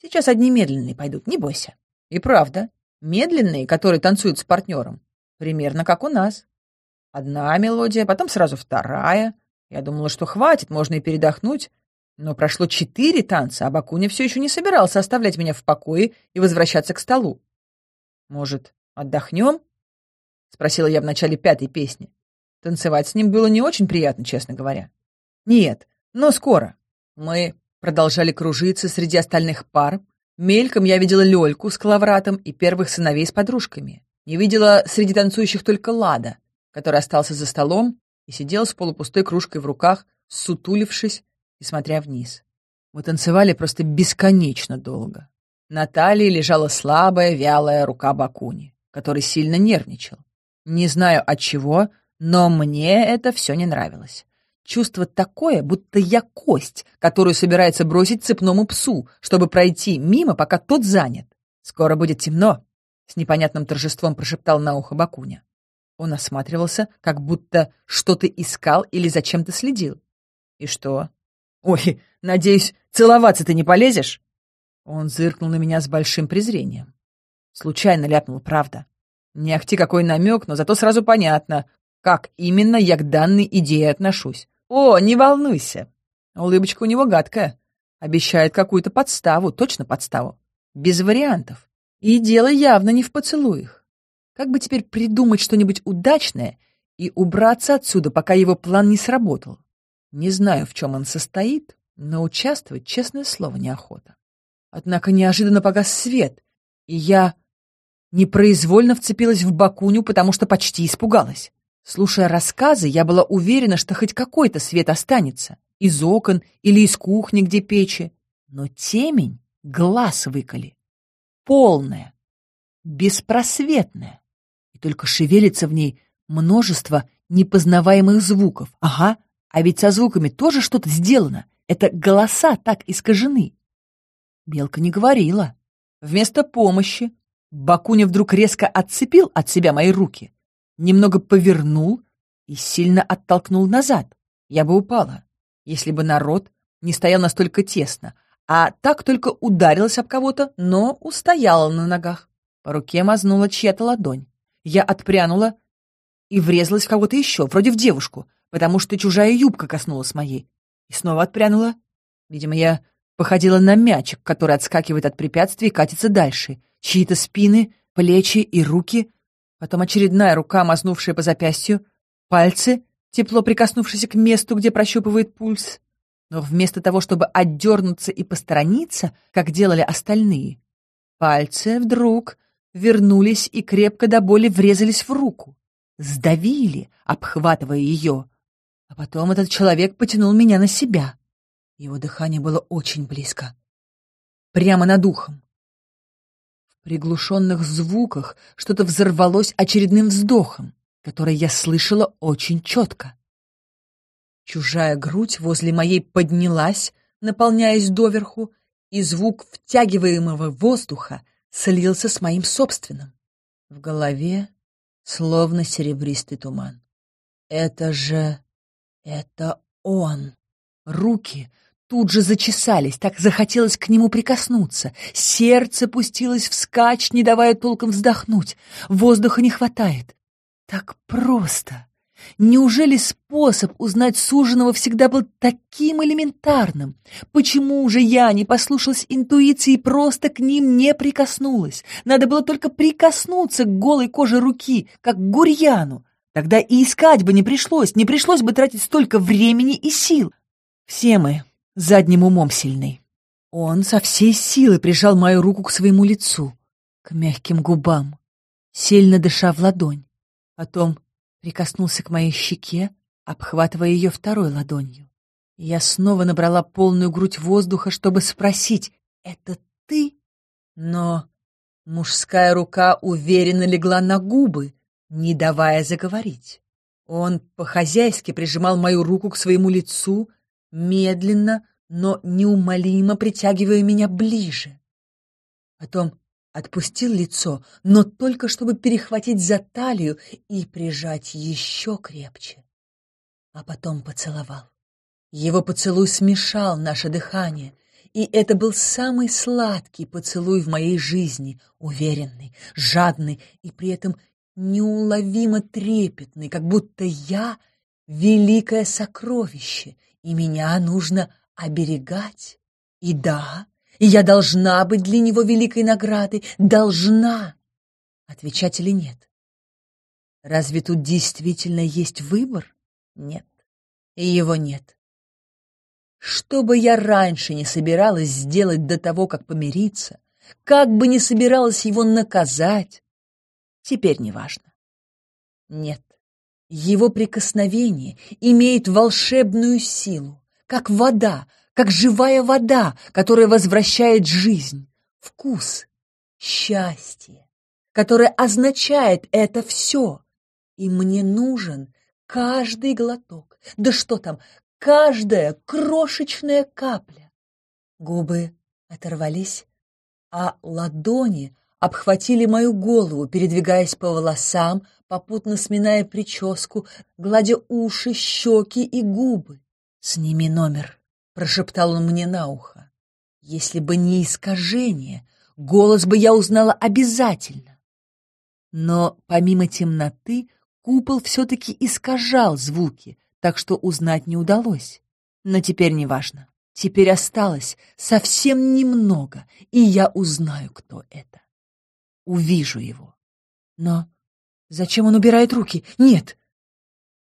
Сейчас одни медленные пойдут, не бойся. И правда, медленные, которые танцуют с партнером, примерно как у нас. Одна мелодия, потом сразу вторая. Я думала, что хватит, можно и передохнуть. Но прошло четыре танца, а Бакуня все еще не собирался оставлять меня в покое и возвращаться к столу. «Может, отдохнем?» — спросила я в начале пятой песни. Танцевать с ним было не очень приятно, честно говоря. «Нет, но скоро». Мы продолжали кружиться среди остальных пар, Мельком я видела Лёльку с Клавратом и первых сыновей с подружками. Не видела среди танцующих только Лада, который остался за столом и сидел с полупустой кружкой в руках, сутулившись и смотря вниз. Мы танцевали просто бесконечно долго. На талии лежала слабая, вялая рука Бакуни, который сильно нервничал. Не знаю от чего, но мне это все не нравилось. Чувство такое, будто я кость, которую собирается бросить цепному псу, чтобы пройти мимо, пока тот занят. «Скоро будет темно», — с непонятным торжеством прошептал на ухо Бакуня. Он осматривался, как будто что-то искал или за чем-то следил. «И что?» «Ой, надеюсь, целоваться ты не полезешь?» Он зыркнул на меня с большим презрением. Случайно ляпнул, правда. Не ахти какой намек, но зато сразу понятно, как именно я к данной идее отношусь. «О, не волнуйся!» Улыбочка у него гадкая. Обещает какую-то подставу, точно подставу. Без вариантов. И дело явно не в поцелуях. Как бы теперь придумать что-нибудь удачное и убраться отсюда, пока его план не сработал? Не знаю, в чем он состоит, но участвовать, честное слово, неохота. Однако неожиданно погас свет, и я непроизвольно вцепилась в Бакуню, потому что почти испугалась. Слушая рассказы, я была уверена, что хоть какой-то свет останется. Из окон или из кухни, где печи. Но темень глаз выколи. Полная, беспросветная. И только шевелится в ней множество непознаваемых звуков. Ага, а ведь со звуками тоже что-то сделано. Это голоса так искажены. Белка не говорила. Вместо помощи Бакуня вдруг резко отцепил от себя мои руки немного повернул и сильно оттолкнул назад. Я бы упала, если бы народ не стоял настолько тесно, а так только ударилась об кого-то, но устояла на ногах. По руке мазнула чья-то ладонь. Я отпрянула и врезалась в кого-то еще, вроде в девушку. потому что чужая юбка коснулась моей. И снова отпрянула. Видимо, я походила на мячик, который отскакивает от препятствий и катится дальше. Чьи-то спины, плечи и руки. Потом очередная рука, мазнувшая по запястью. Пальцы, тепло прикоснувшиеся к месту, где прощупывает пульс. Но вместо того, чтобы отдернуться и посторониться, как делали остальные, пальцы вдруг вернулись и крепко до боли врезались в руку. Сдавили, обхватывая ее. А потом этот человек потянул меня на себя. Его дыхание было очень близко. Прямо над ухом. Приглушенных звуках что-то взорвалось очередным вздохом, который я слышала очень четко. Чужая грудь возле моей поднялась, наполняясь доверху, и звук втягиваемого воздуха слился с моим собственным. В голове словно серебристый туман. Это же... это он. Руки тут же зачесались, так захотелось к нему прикоснуться. Сердце пустилось вскачь, не давая толком вздохнуть. Воздуха не хватает. Так просто. Неужели способ узнать суженого всегда был таким элементарным? Почему же я не послушалась интуиции и просто к ним не прикоснулась? Надо было только прикоснуться к голой коже руки, как к гурьяну. Тогда и искать бы не пришлось, не пришлось бы тратить столько времени и сил. Все мы задним умом сильны. Он со всей силы прижал мою руку к своему лицу, к мягким губам, сильно дыша в ладонь. Потом прикоснулся к моей щеке, обхватывая ее второй ладонью. Я снова набрала полную грудь воздуха, чтобы спросить «Это ты?» Но мужская рука уверенно легла на губы, не давая заговорить. Он по-хозяйски прижимал мою руку к своему лицу, медленно, но неумолимо притягивая меня ближе. Потом Отпустил лицо, но только чтобы перехватить за талию и прижать еще крепче. А потом поцеловал. Его поцелуй смешал наше дыхание, и это был самый сладкий поцелуй в моей жизни, уверенный, жадный и при этом неуловимо трепетный, как будто я — великое сокровище, и меня нужно оберегать. И да, и я должна быть для него великой наградой, должна. Отвечать или нет? Разве тут действительно есть выбор? Нет. И его нет. Что бы я раньше не собиралась сделать до того, как помириться, как бы не собиралась его наказать, теперь не важно. Нет. Его прикосновение имеет волшебную силу, как вода, как живая вода, которая возвращает жизнь, вкус, счастье, которое означает это все. И мне нужен каждый глоток, да что там, каждая крошечная капля. Губы оторвались, а ладони обхватили мою голову, передвигаясь по волосам, попутно сминая прическу, гладя уши, щеки и губы. «Сними номер», прошептал он мне на ухо. Если бы не искажение, голос бы я узнала обязательно. Но помимо темноты купол все-таки искажал звуки, так что узнать не удалось. Но теперь не важно. Теперь осталось совсем немного, и я узнаю, кто это. Увижу его. Но зачем он убирает руки? Нет.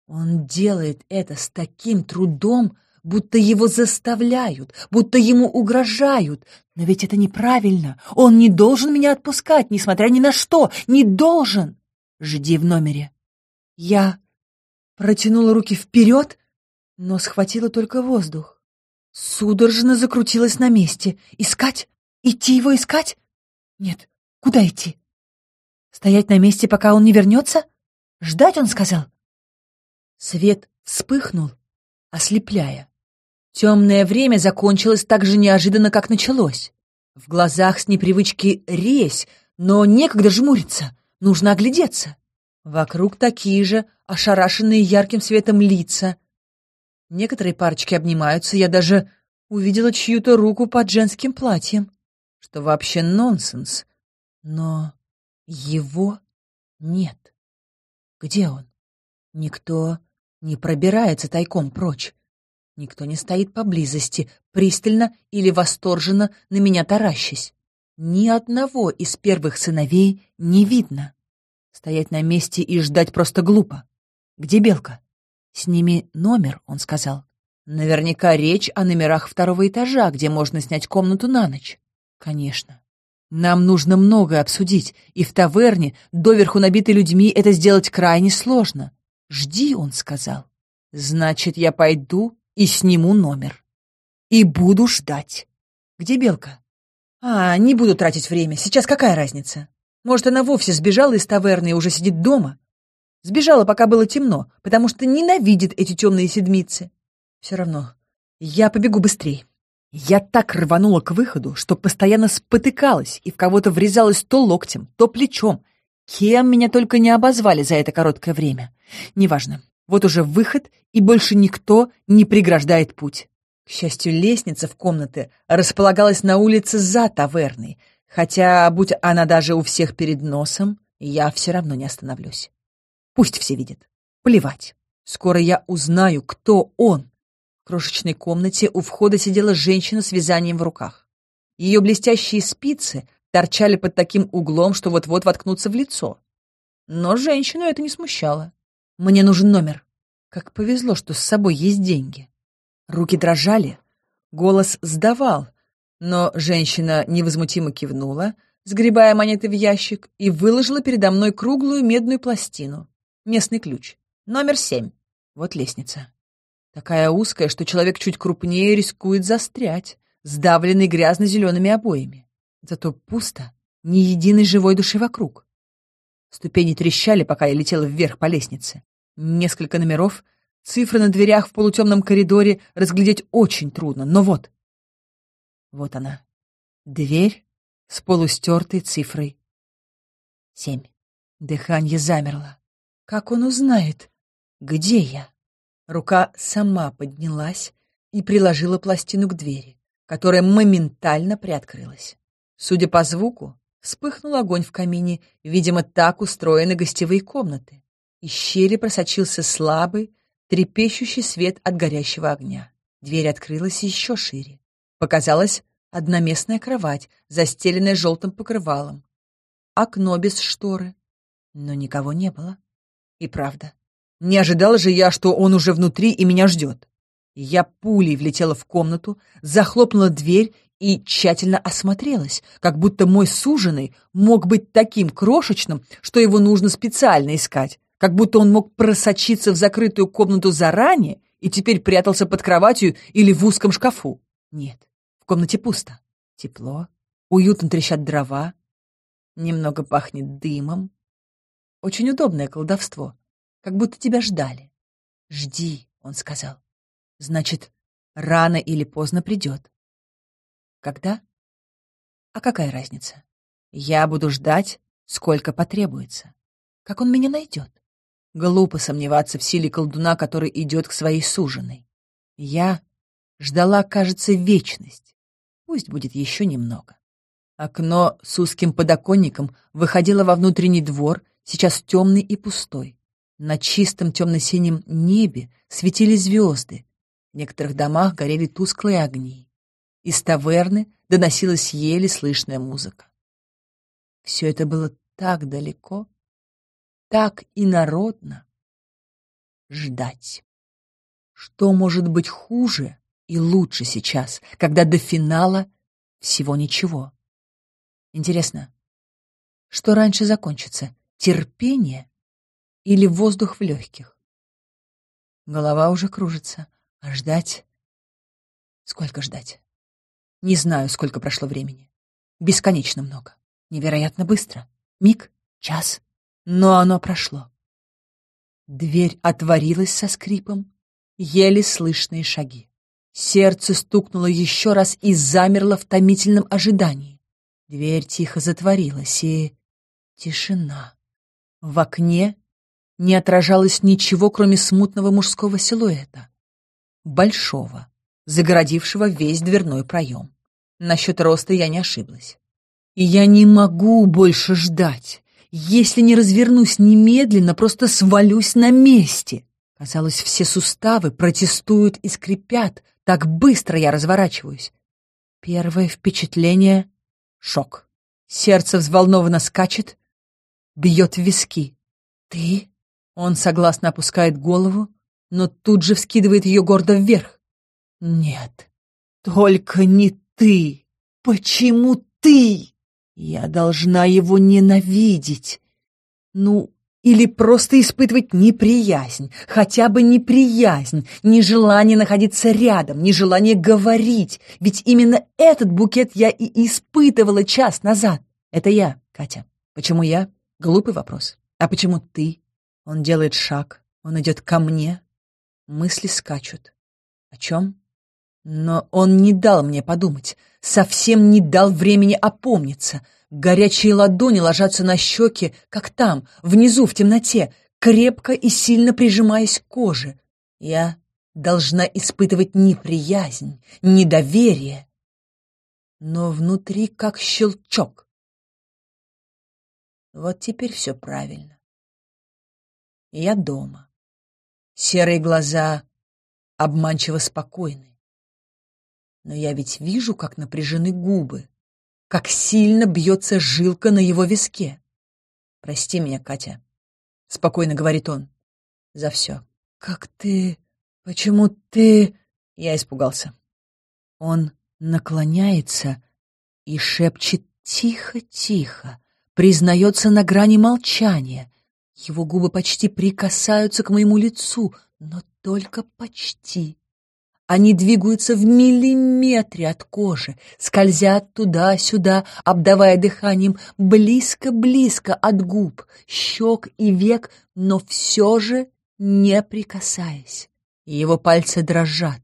Он делает это с таким трудом, будто его заставляют, будто ему угрожают. Но ведь это неправильно. Он не должен меня отпускать, несмотря ни на что. Не должен. Жди в номере. Я протянула руки вперед, но схватила только воздух. Судорожно закрутилась на месте. Искать? Идти его искать? Нет. Куда идти? Стоять на месте, пока он не вернется? Ждать, он сказал. Свет вспыхнул, ослепляя. Темное время закончилось так же неожиданно, как началось. В глазах с непривычки резь, но некогда жмуриться, нужно оглядеться. Вокруг такие же, ошарашенные ярким светом лица. Некоторые парочки обнимаются, я даже увидела чью-то руку под женским платьем, что вообще нонсенс. Но его нет. Где он? Никто не пробирается тайком прочь. Никто не стоит поблизости, пристально или восторженно на меня таращась. Ни одного из первых сыновей не видно. Стоять на месте и ждать просто глупо. Где Белка? С ними номер, он сказал. Наверняка речь о номерах второго этажа, где можно снять комнату на ночь. Конечно. Нам нужно многое обсудить, и в таверне, доверху набитой людьми, это сделать крайне сложно. «Жди», — он сказал. «Значит, я пойду и сниму номер. И буду ждать. Где Белка?» «А, не буду тратить время. Сейчас какая разница? Может, она вовсе сбежала из таверны и уже сидит дома? Сбежала, пока было темно, потому что ненавидит эти темные седмицы. Все равно, я побегу быстрее». Я так рванула к выходу, что постоянно спотыкалась и в кого-то врезалась то локтем, то плечом. Кем меня только не обозвали за это короткое время. Неважно. Вот уже выход, и больше никто не преграждает путь. К счастью, лестница в комнаты располагалась на улице за таверной, хотя, будь она даже у всех перед носом, я все равно не остановлюсь. Пусть все видят. Плевать. Скоро я узнаю, кто он. В крошечной комнате у входа сидела женщина с вязанием в руках. Ее блестящие спицы торчали под таким углом, что вот-вот воткнутся в лицо. Но женщину это не смущало. «Мне нужен номер». Как повезло, что с собой есть деньги. Руки дрожали, голос сдавал, но женщина невозмутимо кивнула, сгребая монеты в ящик, и выложила передо мной круглую медную пластину. Местный ключ. Номер семь. Вот лестница. Такая узкая, что человек чуть крупнее рискует застрять, сдавленный грязно-зелеными обоями. Зато пусто, ни единой живой души вокруг. Ступени трещали, пока я летела вверх по лестнице. Несколько номеров, цифры на дверях в полутемном коридоре разглядеть очень трудно, но вот. Вот она. Дверь с полустертой цифрой. Семь. Дыхание замерло. Как он узнает, где я? Рука сама поднялась и приложила пластину к двери, которая моментально приоткрылась. Судя по звуку, вспыхнул огонь в камине, видимо, так устроены гостевые комнаты. Из щели просочился слабый, трепещущий свет от горящего огня. Дверь открылась еще шире. Показалась одноместная кровать, застеленная желтым покрывалом. Окно без шторы. Но никого не было. И правда. Не ожидала же я, что он уже внутри и меня ждет. Я пулей влетела в комнату, захлопнула дверь и тщательно осмотрелась, как будто мой суженый мог быть таким крошечным, что его нужно специально искать, как будто он мог просочиться в закрытую комнату заранее и теперь прятался под кроватью или в узком шкафу. Нет, в комнате пусто. Тепло, уютно трещат дрова, немного пахнет дымом. Очень удобное колдовство, как будто тебя ждали. «Жди», — он сказал. «Значит, рано или поздно придет. Когда? А какая разница? Я буду ждать, сколько потребуется. Как он меня найдет? Глупо сомневаться в силе колдуна, который идет к своей суженой. Я ждала, кажется, вечность. Пусть будет еще немного. Окно с узким подоконником выходило во внутренний двор, сейчас темный и пустой. На чистом темно-синем небе светили звезды. В некоторых домах горели тусклые огни. Из таверны доносилась еле слышная музыка. Все это было так далеко, так инородно. Ждать. Что может быть хуже и лучше сейчас, когда до финала всего ничего? Интересно, что раньше закончится, терпение или воздух в легких? Голова уже кружится, а ждать... Сколько ждать? Не знаю, сколько прошло времени. Бесконечно много. Невероятно быстро. Миг, час. Но оно прошло. Дверь отворилась со скрипом. Еле слышные шаги. Сердце стукнуло еще раз и замерло в томительном ожидании. Дверь тихо затворилась, и... Тишина. В окне не отражалось ничего, кроме смутного мужского силуэта. Большого, загородившего весь дверной проем. Насчет роста я не ошиблась. И я не могу больше ждать. Если не развернусь немедленно, просто свалюсь на месте. Казалось, все суставы протестуют и скрипят. Так быстро я разворачиваюсь. Первое впечатление — шок. Сердце взволнованно скачет, бьет в виски. «Ты?» Он согласно опускает голову, но тут же вскидывает ее гордо вверх. «Нет, только не ты! Почему ты? Я должна его ненавидеть. Ну, или просто испытывать неприязнь, хотя бы неприязнь, нежелание находиться рядом, нежелание говорить. Ведь именно этот букет я и испытывала час назад. Это я, Катя. Почему я? Глупый вопрос. А почему ты? Он делает шаг, он идет ко мне. Мысли скачут. О чем? Но он не дал мне подумать, совсем не дал времени опомниться — Горячие ладони ложатся на щеки, как там, внизу, в темноте, крепко и сильно прижимаясь к коже. Я должна испытывать неприязнь, недоверие, но внутри как щелчок. Вот теперь все правильно. Я дома. Серые глаза обманчиво спокойны. Но я ведь вижу, как напряжены губы, как сильно бьется жилка на его виске. «Прости меня, Катя», — спокойно говорит он, — «за все». «Как ты... Почему ты...» Я испугался. Он наклоняется и шепчет тихо-тихо, признается на грани молчания. Его губы почти прикасаются к моему лицу, но только почти. Они двигаются в миллиметре от кожи, скользят туда-сюда, обдавая дыханием близко-близко от губ, щек и век, но все же не прикасаясь. Его пальцы дрожат.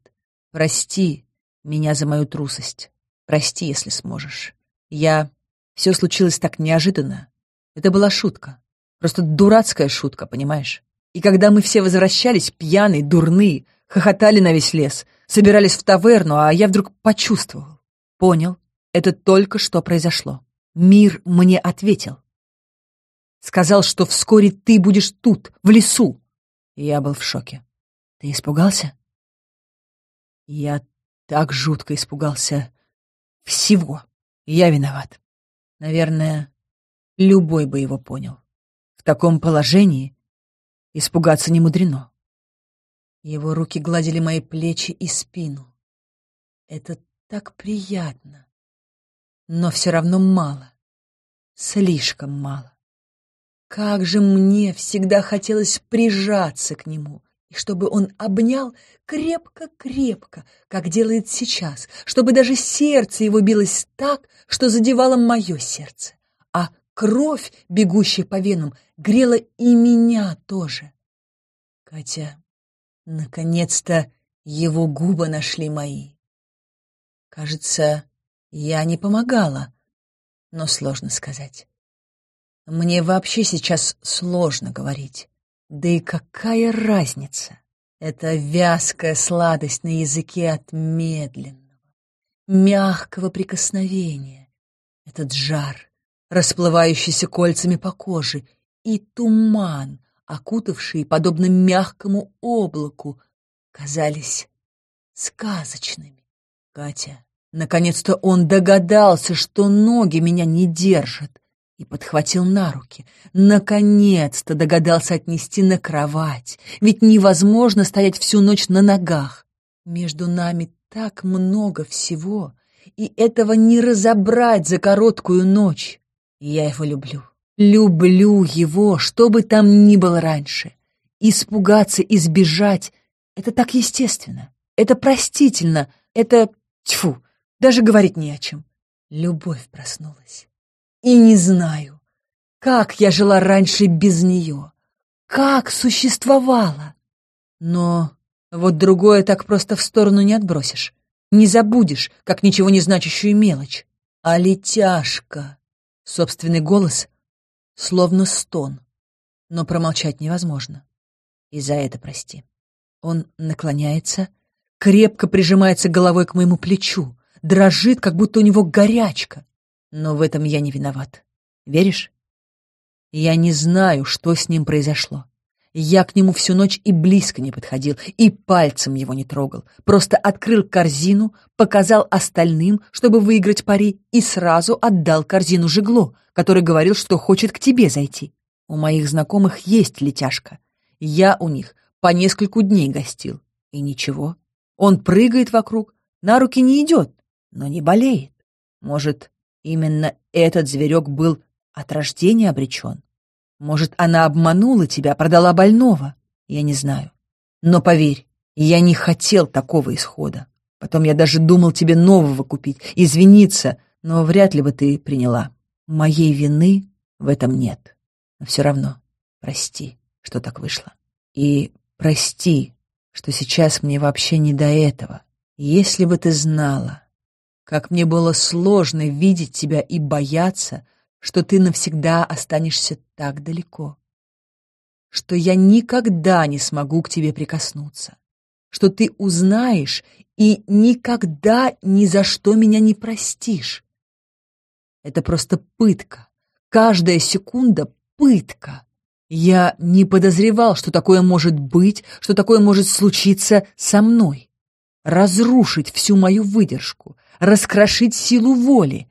«Прости меня за мою трусость. Прости, если сможешь. Я... Все случилось так неожиданно. Это была шутка. Просто дурацкая шутка, понимаешь? И когда мы все возвращались, пьяные, дурные, хохотали на весь лес, собирались в таверну, а я вдруг почувствовал. Понял, это только что произошло. Мир мне ответил. Сказал, что вскоре ты будешь тут, в лесу. Я был в шоке. Ты испугался? Я так жутко испугался всего. Я виноват. Наверное, любой бы его понял. В таком положении испугаться не мудрено. Его руки гладили мои плечи и спину. Это так приятно. Но все равно мало. Слишком мало. Как же мне всегда хотелось прижаться к нему, и чтобы он обнял крепко-крепко, как делает сейчас, чтобы даже сердце его билось так, что задевало мое сердце, а кровь, бегущая по венам, грела и меня тоже. Катя Наконец-то его губы нашли мои. Кажется, я не помогала, но сложно сказать. Мне вообще сейчас сложно говорить. Да и какая разница? Это вязкая сладость на языке от медленного, мягкого прикосновения. Этот жар, расплывающийся кольцами по коже, и туман, окутавшие, подобно мягкому облаку, казались сказочными. Катя, наконец-то он догадался, что ноги меня не держат, и подхватил на руки. Наконец-то догадался отнести на кровать, ведь невозможно стоять всю ночь на ногах. Между нами так много всего, и этого не разобрать за короткую ночь. я его люблю. Люблю его, что бы там ни было раньше. Испугаться и сбежать — это так естественно. Это простительно. Это... Тьфу, даже говорить не о чем. Любовь проснулась. И не знаю, как я жила раньше без нее. Как существовала. Но вот другое так просто в сторону не отбросишь. Не забудешь, как ничего не значащую мелочь. А летяшка. Собственный голос словно стон, но промолчать невозможно. И за это прости. Он наклоняется, крепко прижимается головой к моему плечу, дрожит, как будто у него горячка. Но в этом я не виноват. Веришь? Я не знаю, что с ним произошло. Я к нему всю ночь и близко не подходил, и пальцем его не трогал. Просто открыл корзину, показал остальным, чтобы выиграть пари, и сразу отдал корзину Жигло, который говорил, что хочет к тебе зайти. У моих знакомых есть летяшка. Я у них по нескольку дней гостил. И ничего. Он прыгает вокруг, на руки не идет, но не болеет. Может, именно этот зверек был от рождения обречен? Может, она обманула тебя, продала больного? Я не знаю. Но поверь, я не хотел такого исхода. Потом я даже думал тебе нового купить, извиниться, но вряд ли бы ты приняла. Моей вины в этом нет. Но все равно прости, что так вышло. И прости, что сейчас мне вообще не до этого. Если бы ты знала, как мне было сложно видеть тебя и бояться, что ты навсегда останешься так далеко, что я никогда не смогу к тебе прикоснуться, что ты узнаешь и никогда ни за что меня не простишь. Это просто пытка. Каждая секунда — пытка. Я не подозревал, что такое может быть, что такое может случиться со мной. Разрушить всю мою выдержку, раскрошить силу воли,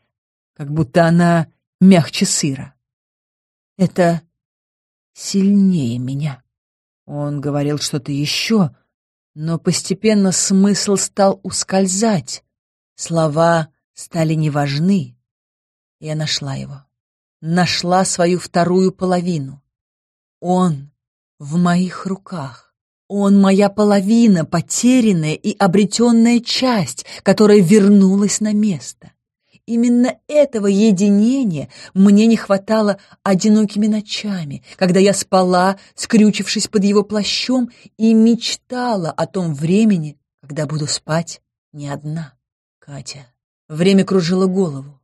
как будто она мягче сыра. Это сильнее меня. Он говорил что-то еще, но постепенно смысл стал ускользать. Слова стали неважны. Я нашла его. Нашла свою вторую половину. Он в моих руках. Он моя половина, потерянная и обретенная часть, которая вернулась на место. Именно этого единения мне не хватало одинокими ночами, когда я спала, скрючившись под его плащом, и мечтала о том времени, когда буду спать не одна. Катя. Время кружило голову.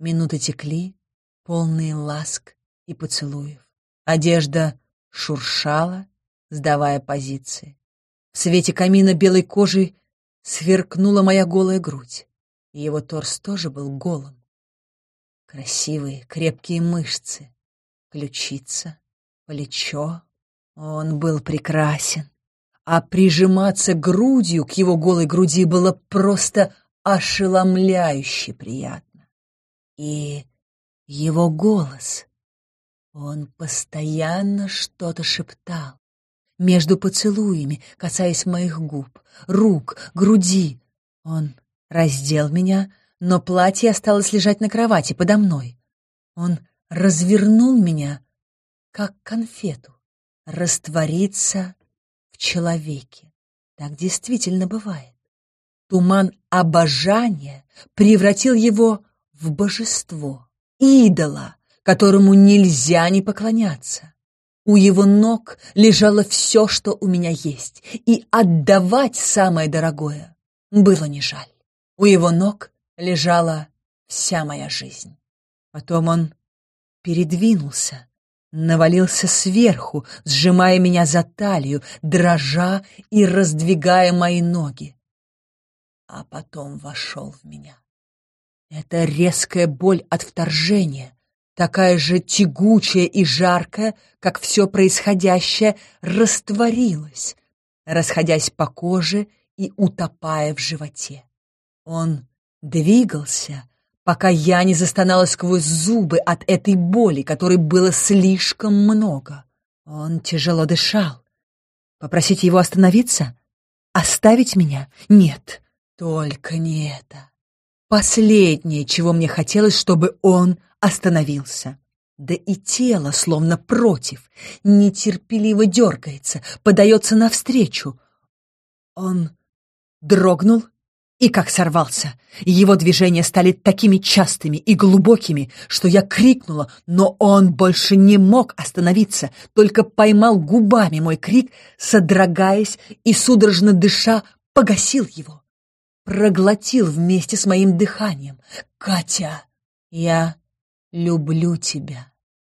Минуты текли, полные ласк и поцелуев. Одежда шуршала, сдавая позиции. В свете камина белой кожей сверкнула моя голая грудь и его торс тоже был голым. Красивые, крепкие мышцы, ключица, плечо. Он был прекрасен. А прижиматься грудью к его голой груди было просто ошеломляюще приятно. И его голос. Он постоянно что-то шептал. Между поцелуями, касаясь моих губ, рук, груди. Он раздел меня, но платье осталось лежать на кровати подо мной. Он развернул меня, как конфету, раствориться в человеке. Так действительно бывает. Туман обожания превратил его в божество, идола, которому нельзя не поклоняться. У его ног лежало все, что у меня есть, и отдавать самое дорогое было не жаль. У его ног лежала вся моя жизнь. Потом он передвинулся, навалился сверху, сжимая меня за талию, дрожа и раздвигая мои ноги. А потом вошел в меня. Это резкая боль от вторжения, такая же тягучая и жаркая, как все происходящее, растворилась, расходясь по коже и утопая в животе. Он двигался, пока я не застонала сквозь зубы от этой боли, которой было слишком много. Он тяжело дышал. Попросить его остановиться? Оставить меня? Нет, только не это. Последнее, чего мне хотелось, чтобы он остановился. Да и тело, словно против, нетерпеливо дергается, подается навстречу. Он дрогнул и как сорвался. Его движения стали такими частыми и глубокими, что я крикнула, но он больше не мог остановиться, только поймал губами мой крик, содрогаясь и судорожно дыша, погасил его. Проглотил вместе с моим дыханием. «Катя, я люблю тебя».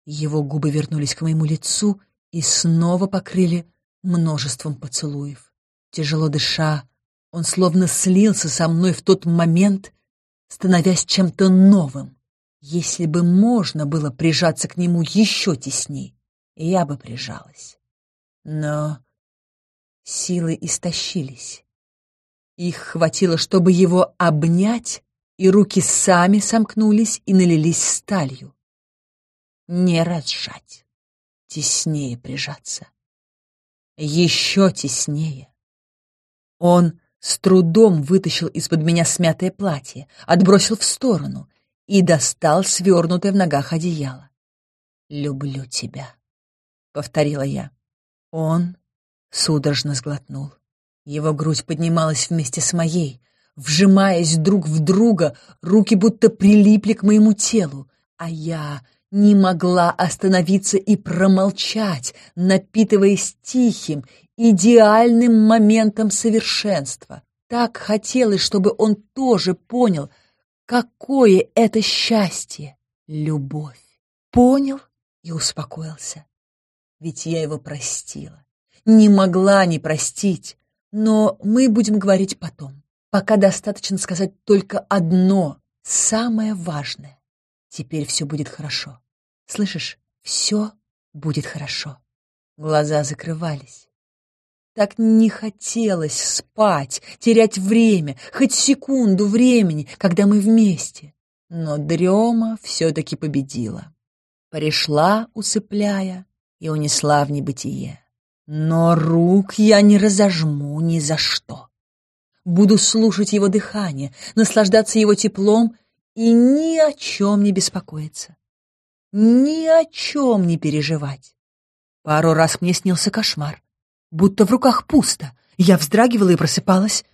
Его губы вернулись к моему лицу и снова покрыли множеством поцелуев. Тяжело дыша, он словно слился со мной в тот момент, становясь чем-то новым. Если бы можно было прижаться к нему еще тесней, я бы прижалась. Но силы истощились. Их хватило, чтобы его обнять, и руки сами сомкнулись и налились сталью. Не разжать, теснее прижаться. Еще теснее. Он с трудом вытащил из-под меня смятое платье, отбросил в сторону и достал свернутое в ногах одеяло. «Люблю тебя», — повторила я. Он судорожно сглотнул. Его грудь поднималась вместе с моей, вжимаясь друг в друга, руки будто прилипли к моему телу, а я не могла остановиться и промолчать, напитываясь тихим, идеальным моментом совершенства. Так хотелось, чтобы он тоже понял, какое это счастье — любовь. Понял и успокоился. Ведь я его простила. Не могла не простить. Но мы будем говорить потом. Пока достаточно сказать только одно, самое важное. Теперь все будет хорошо. Слышишь? Все будет хорошо. Глаза закрывались. Так не хотелось спать, терять время, хоть секунду времени, когда мы вместе. Но дрема все-таки победила. Пришла, усыпляя, и унесла в небытие. Но рук я не разожму ни за что. Буду слушать его дыхание, наслаждаться его теплом и ни о чем не беспокоиться. Ни о чем не переживать. Пару раз мне снился кошмар будто в руках пусто. Я вздрагивала и просыпалась.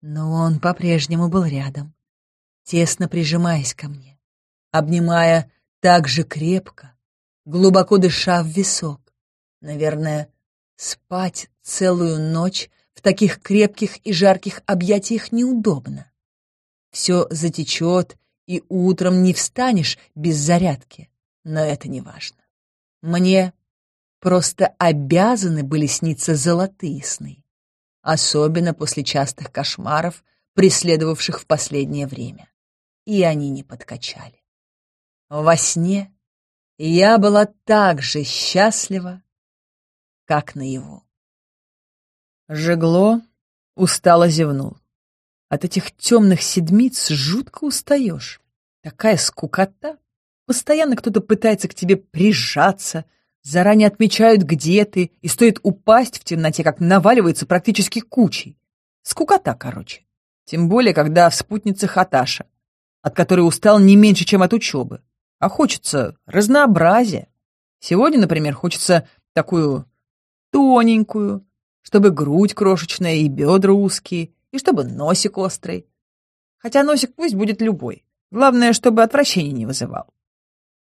Но он по-прежнему был рядом, тесно прижимаясь ко мне, обнимая так же крепко, глубоко дыша в висок. Наверное, спать целую ночь в таких крепких и жарких объятиях неудобно. Все затечет, и утром не встанешь без зарядки, но это не важно. Мне просто обязаны были сниться золотые сны, особенно после частых кошмаров, преследовавших в последнее время. И они не подкачали. Во сне я была так же счастлива, как наяву. Жегло устало зевнул. От этих темных седмиц жутко устаешь. Такая скукота. Постоянно кто-то пытается к тебе прижаться, Заранее отмечают, где ты, и стоит упасть в темноте, как наваливается практически кучей. Скукота, короче. Тем более, когда в спутнице Хаташа, от которой устал не меньше, чем от учебы. А хочется разнообразия. Сегодня, например, хочется такую тоненькую, чтобы грудь крошечная и бедра узкие, и чтобы носик острый. Хотя носик пусть будет любой. Главное, чтобы отвращения не вызывал.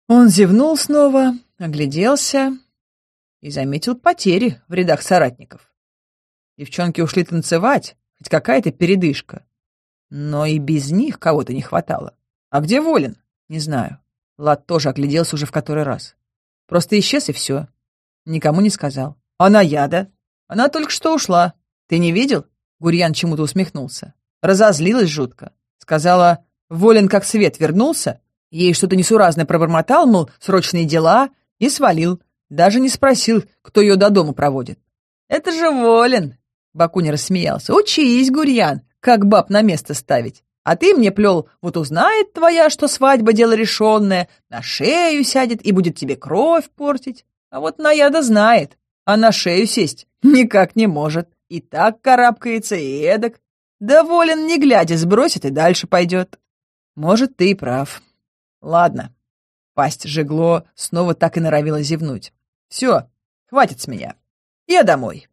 Он зевнул снова, огляделся и заметил потери в рядах соратников. Девчонки ушли танцевать, хоть какая-то передышка. Но и без них кого-то не хватало. А где Волин? Не знаю. Лад тоже огляделся уже в который раз. Просто исчез и все. Никому не сказал. Она яда. Она только что ушла. Ты не видел? Гурьян чему-то усмехнулся. Разозлилась жутко. Сказала, Волин как свет вернулся. Ей что-то несуразное пробормотал, мол, срочные дела, и свалил. Даже не спросил, кто ее до дома проводит. «Это же Волин!» — Бакуня рассмеялся. «Учись, Гурьян, как баб на место ставить. А ты мне плел, вот узнает твоя, что свадьба — дело решенное, на шею сядет и будет тебе кровь портить. А вот Наяда знает, а на шею сесть никак не может. И так карабкается, и эдак. Да Волин, не глядя, сбросит и дальше пойдет. Может, ты и прав. Ладно, Пасть жегло снова так и норовила зевнуть. «Все, хватит с меня. Я домой».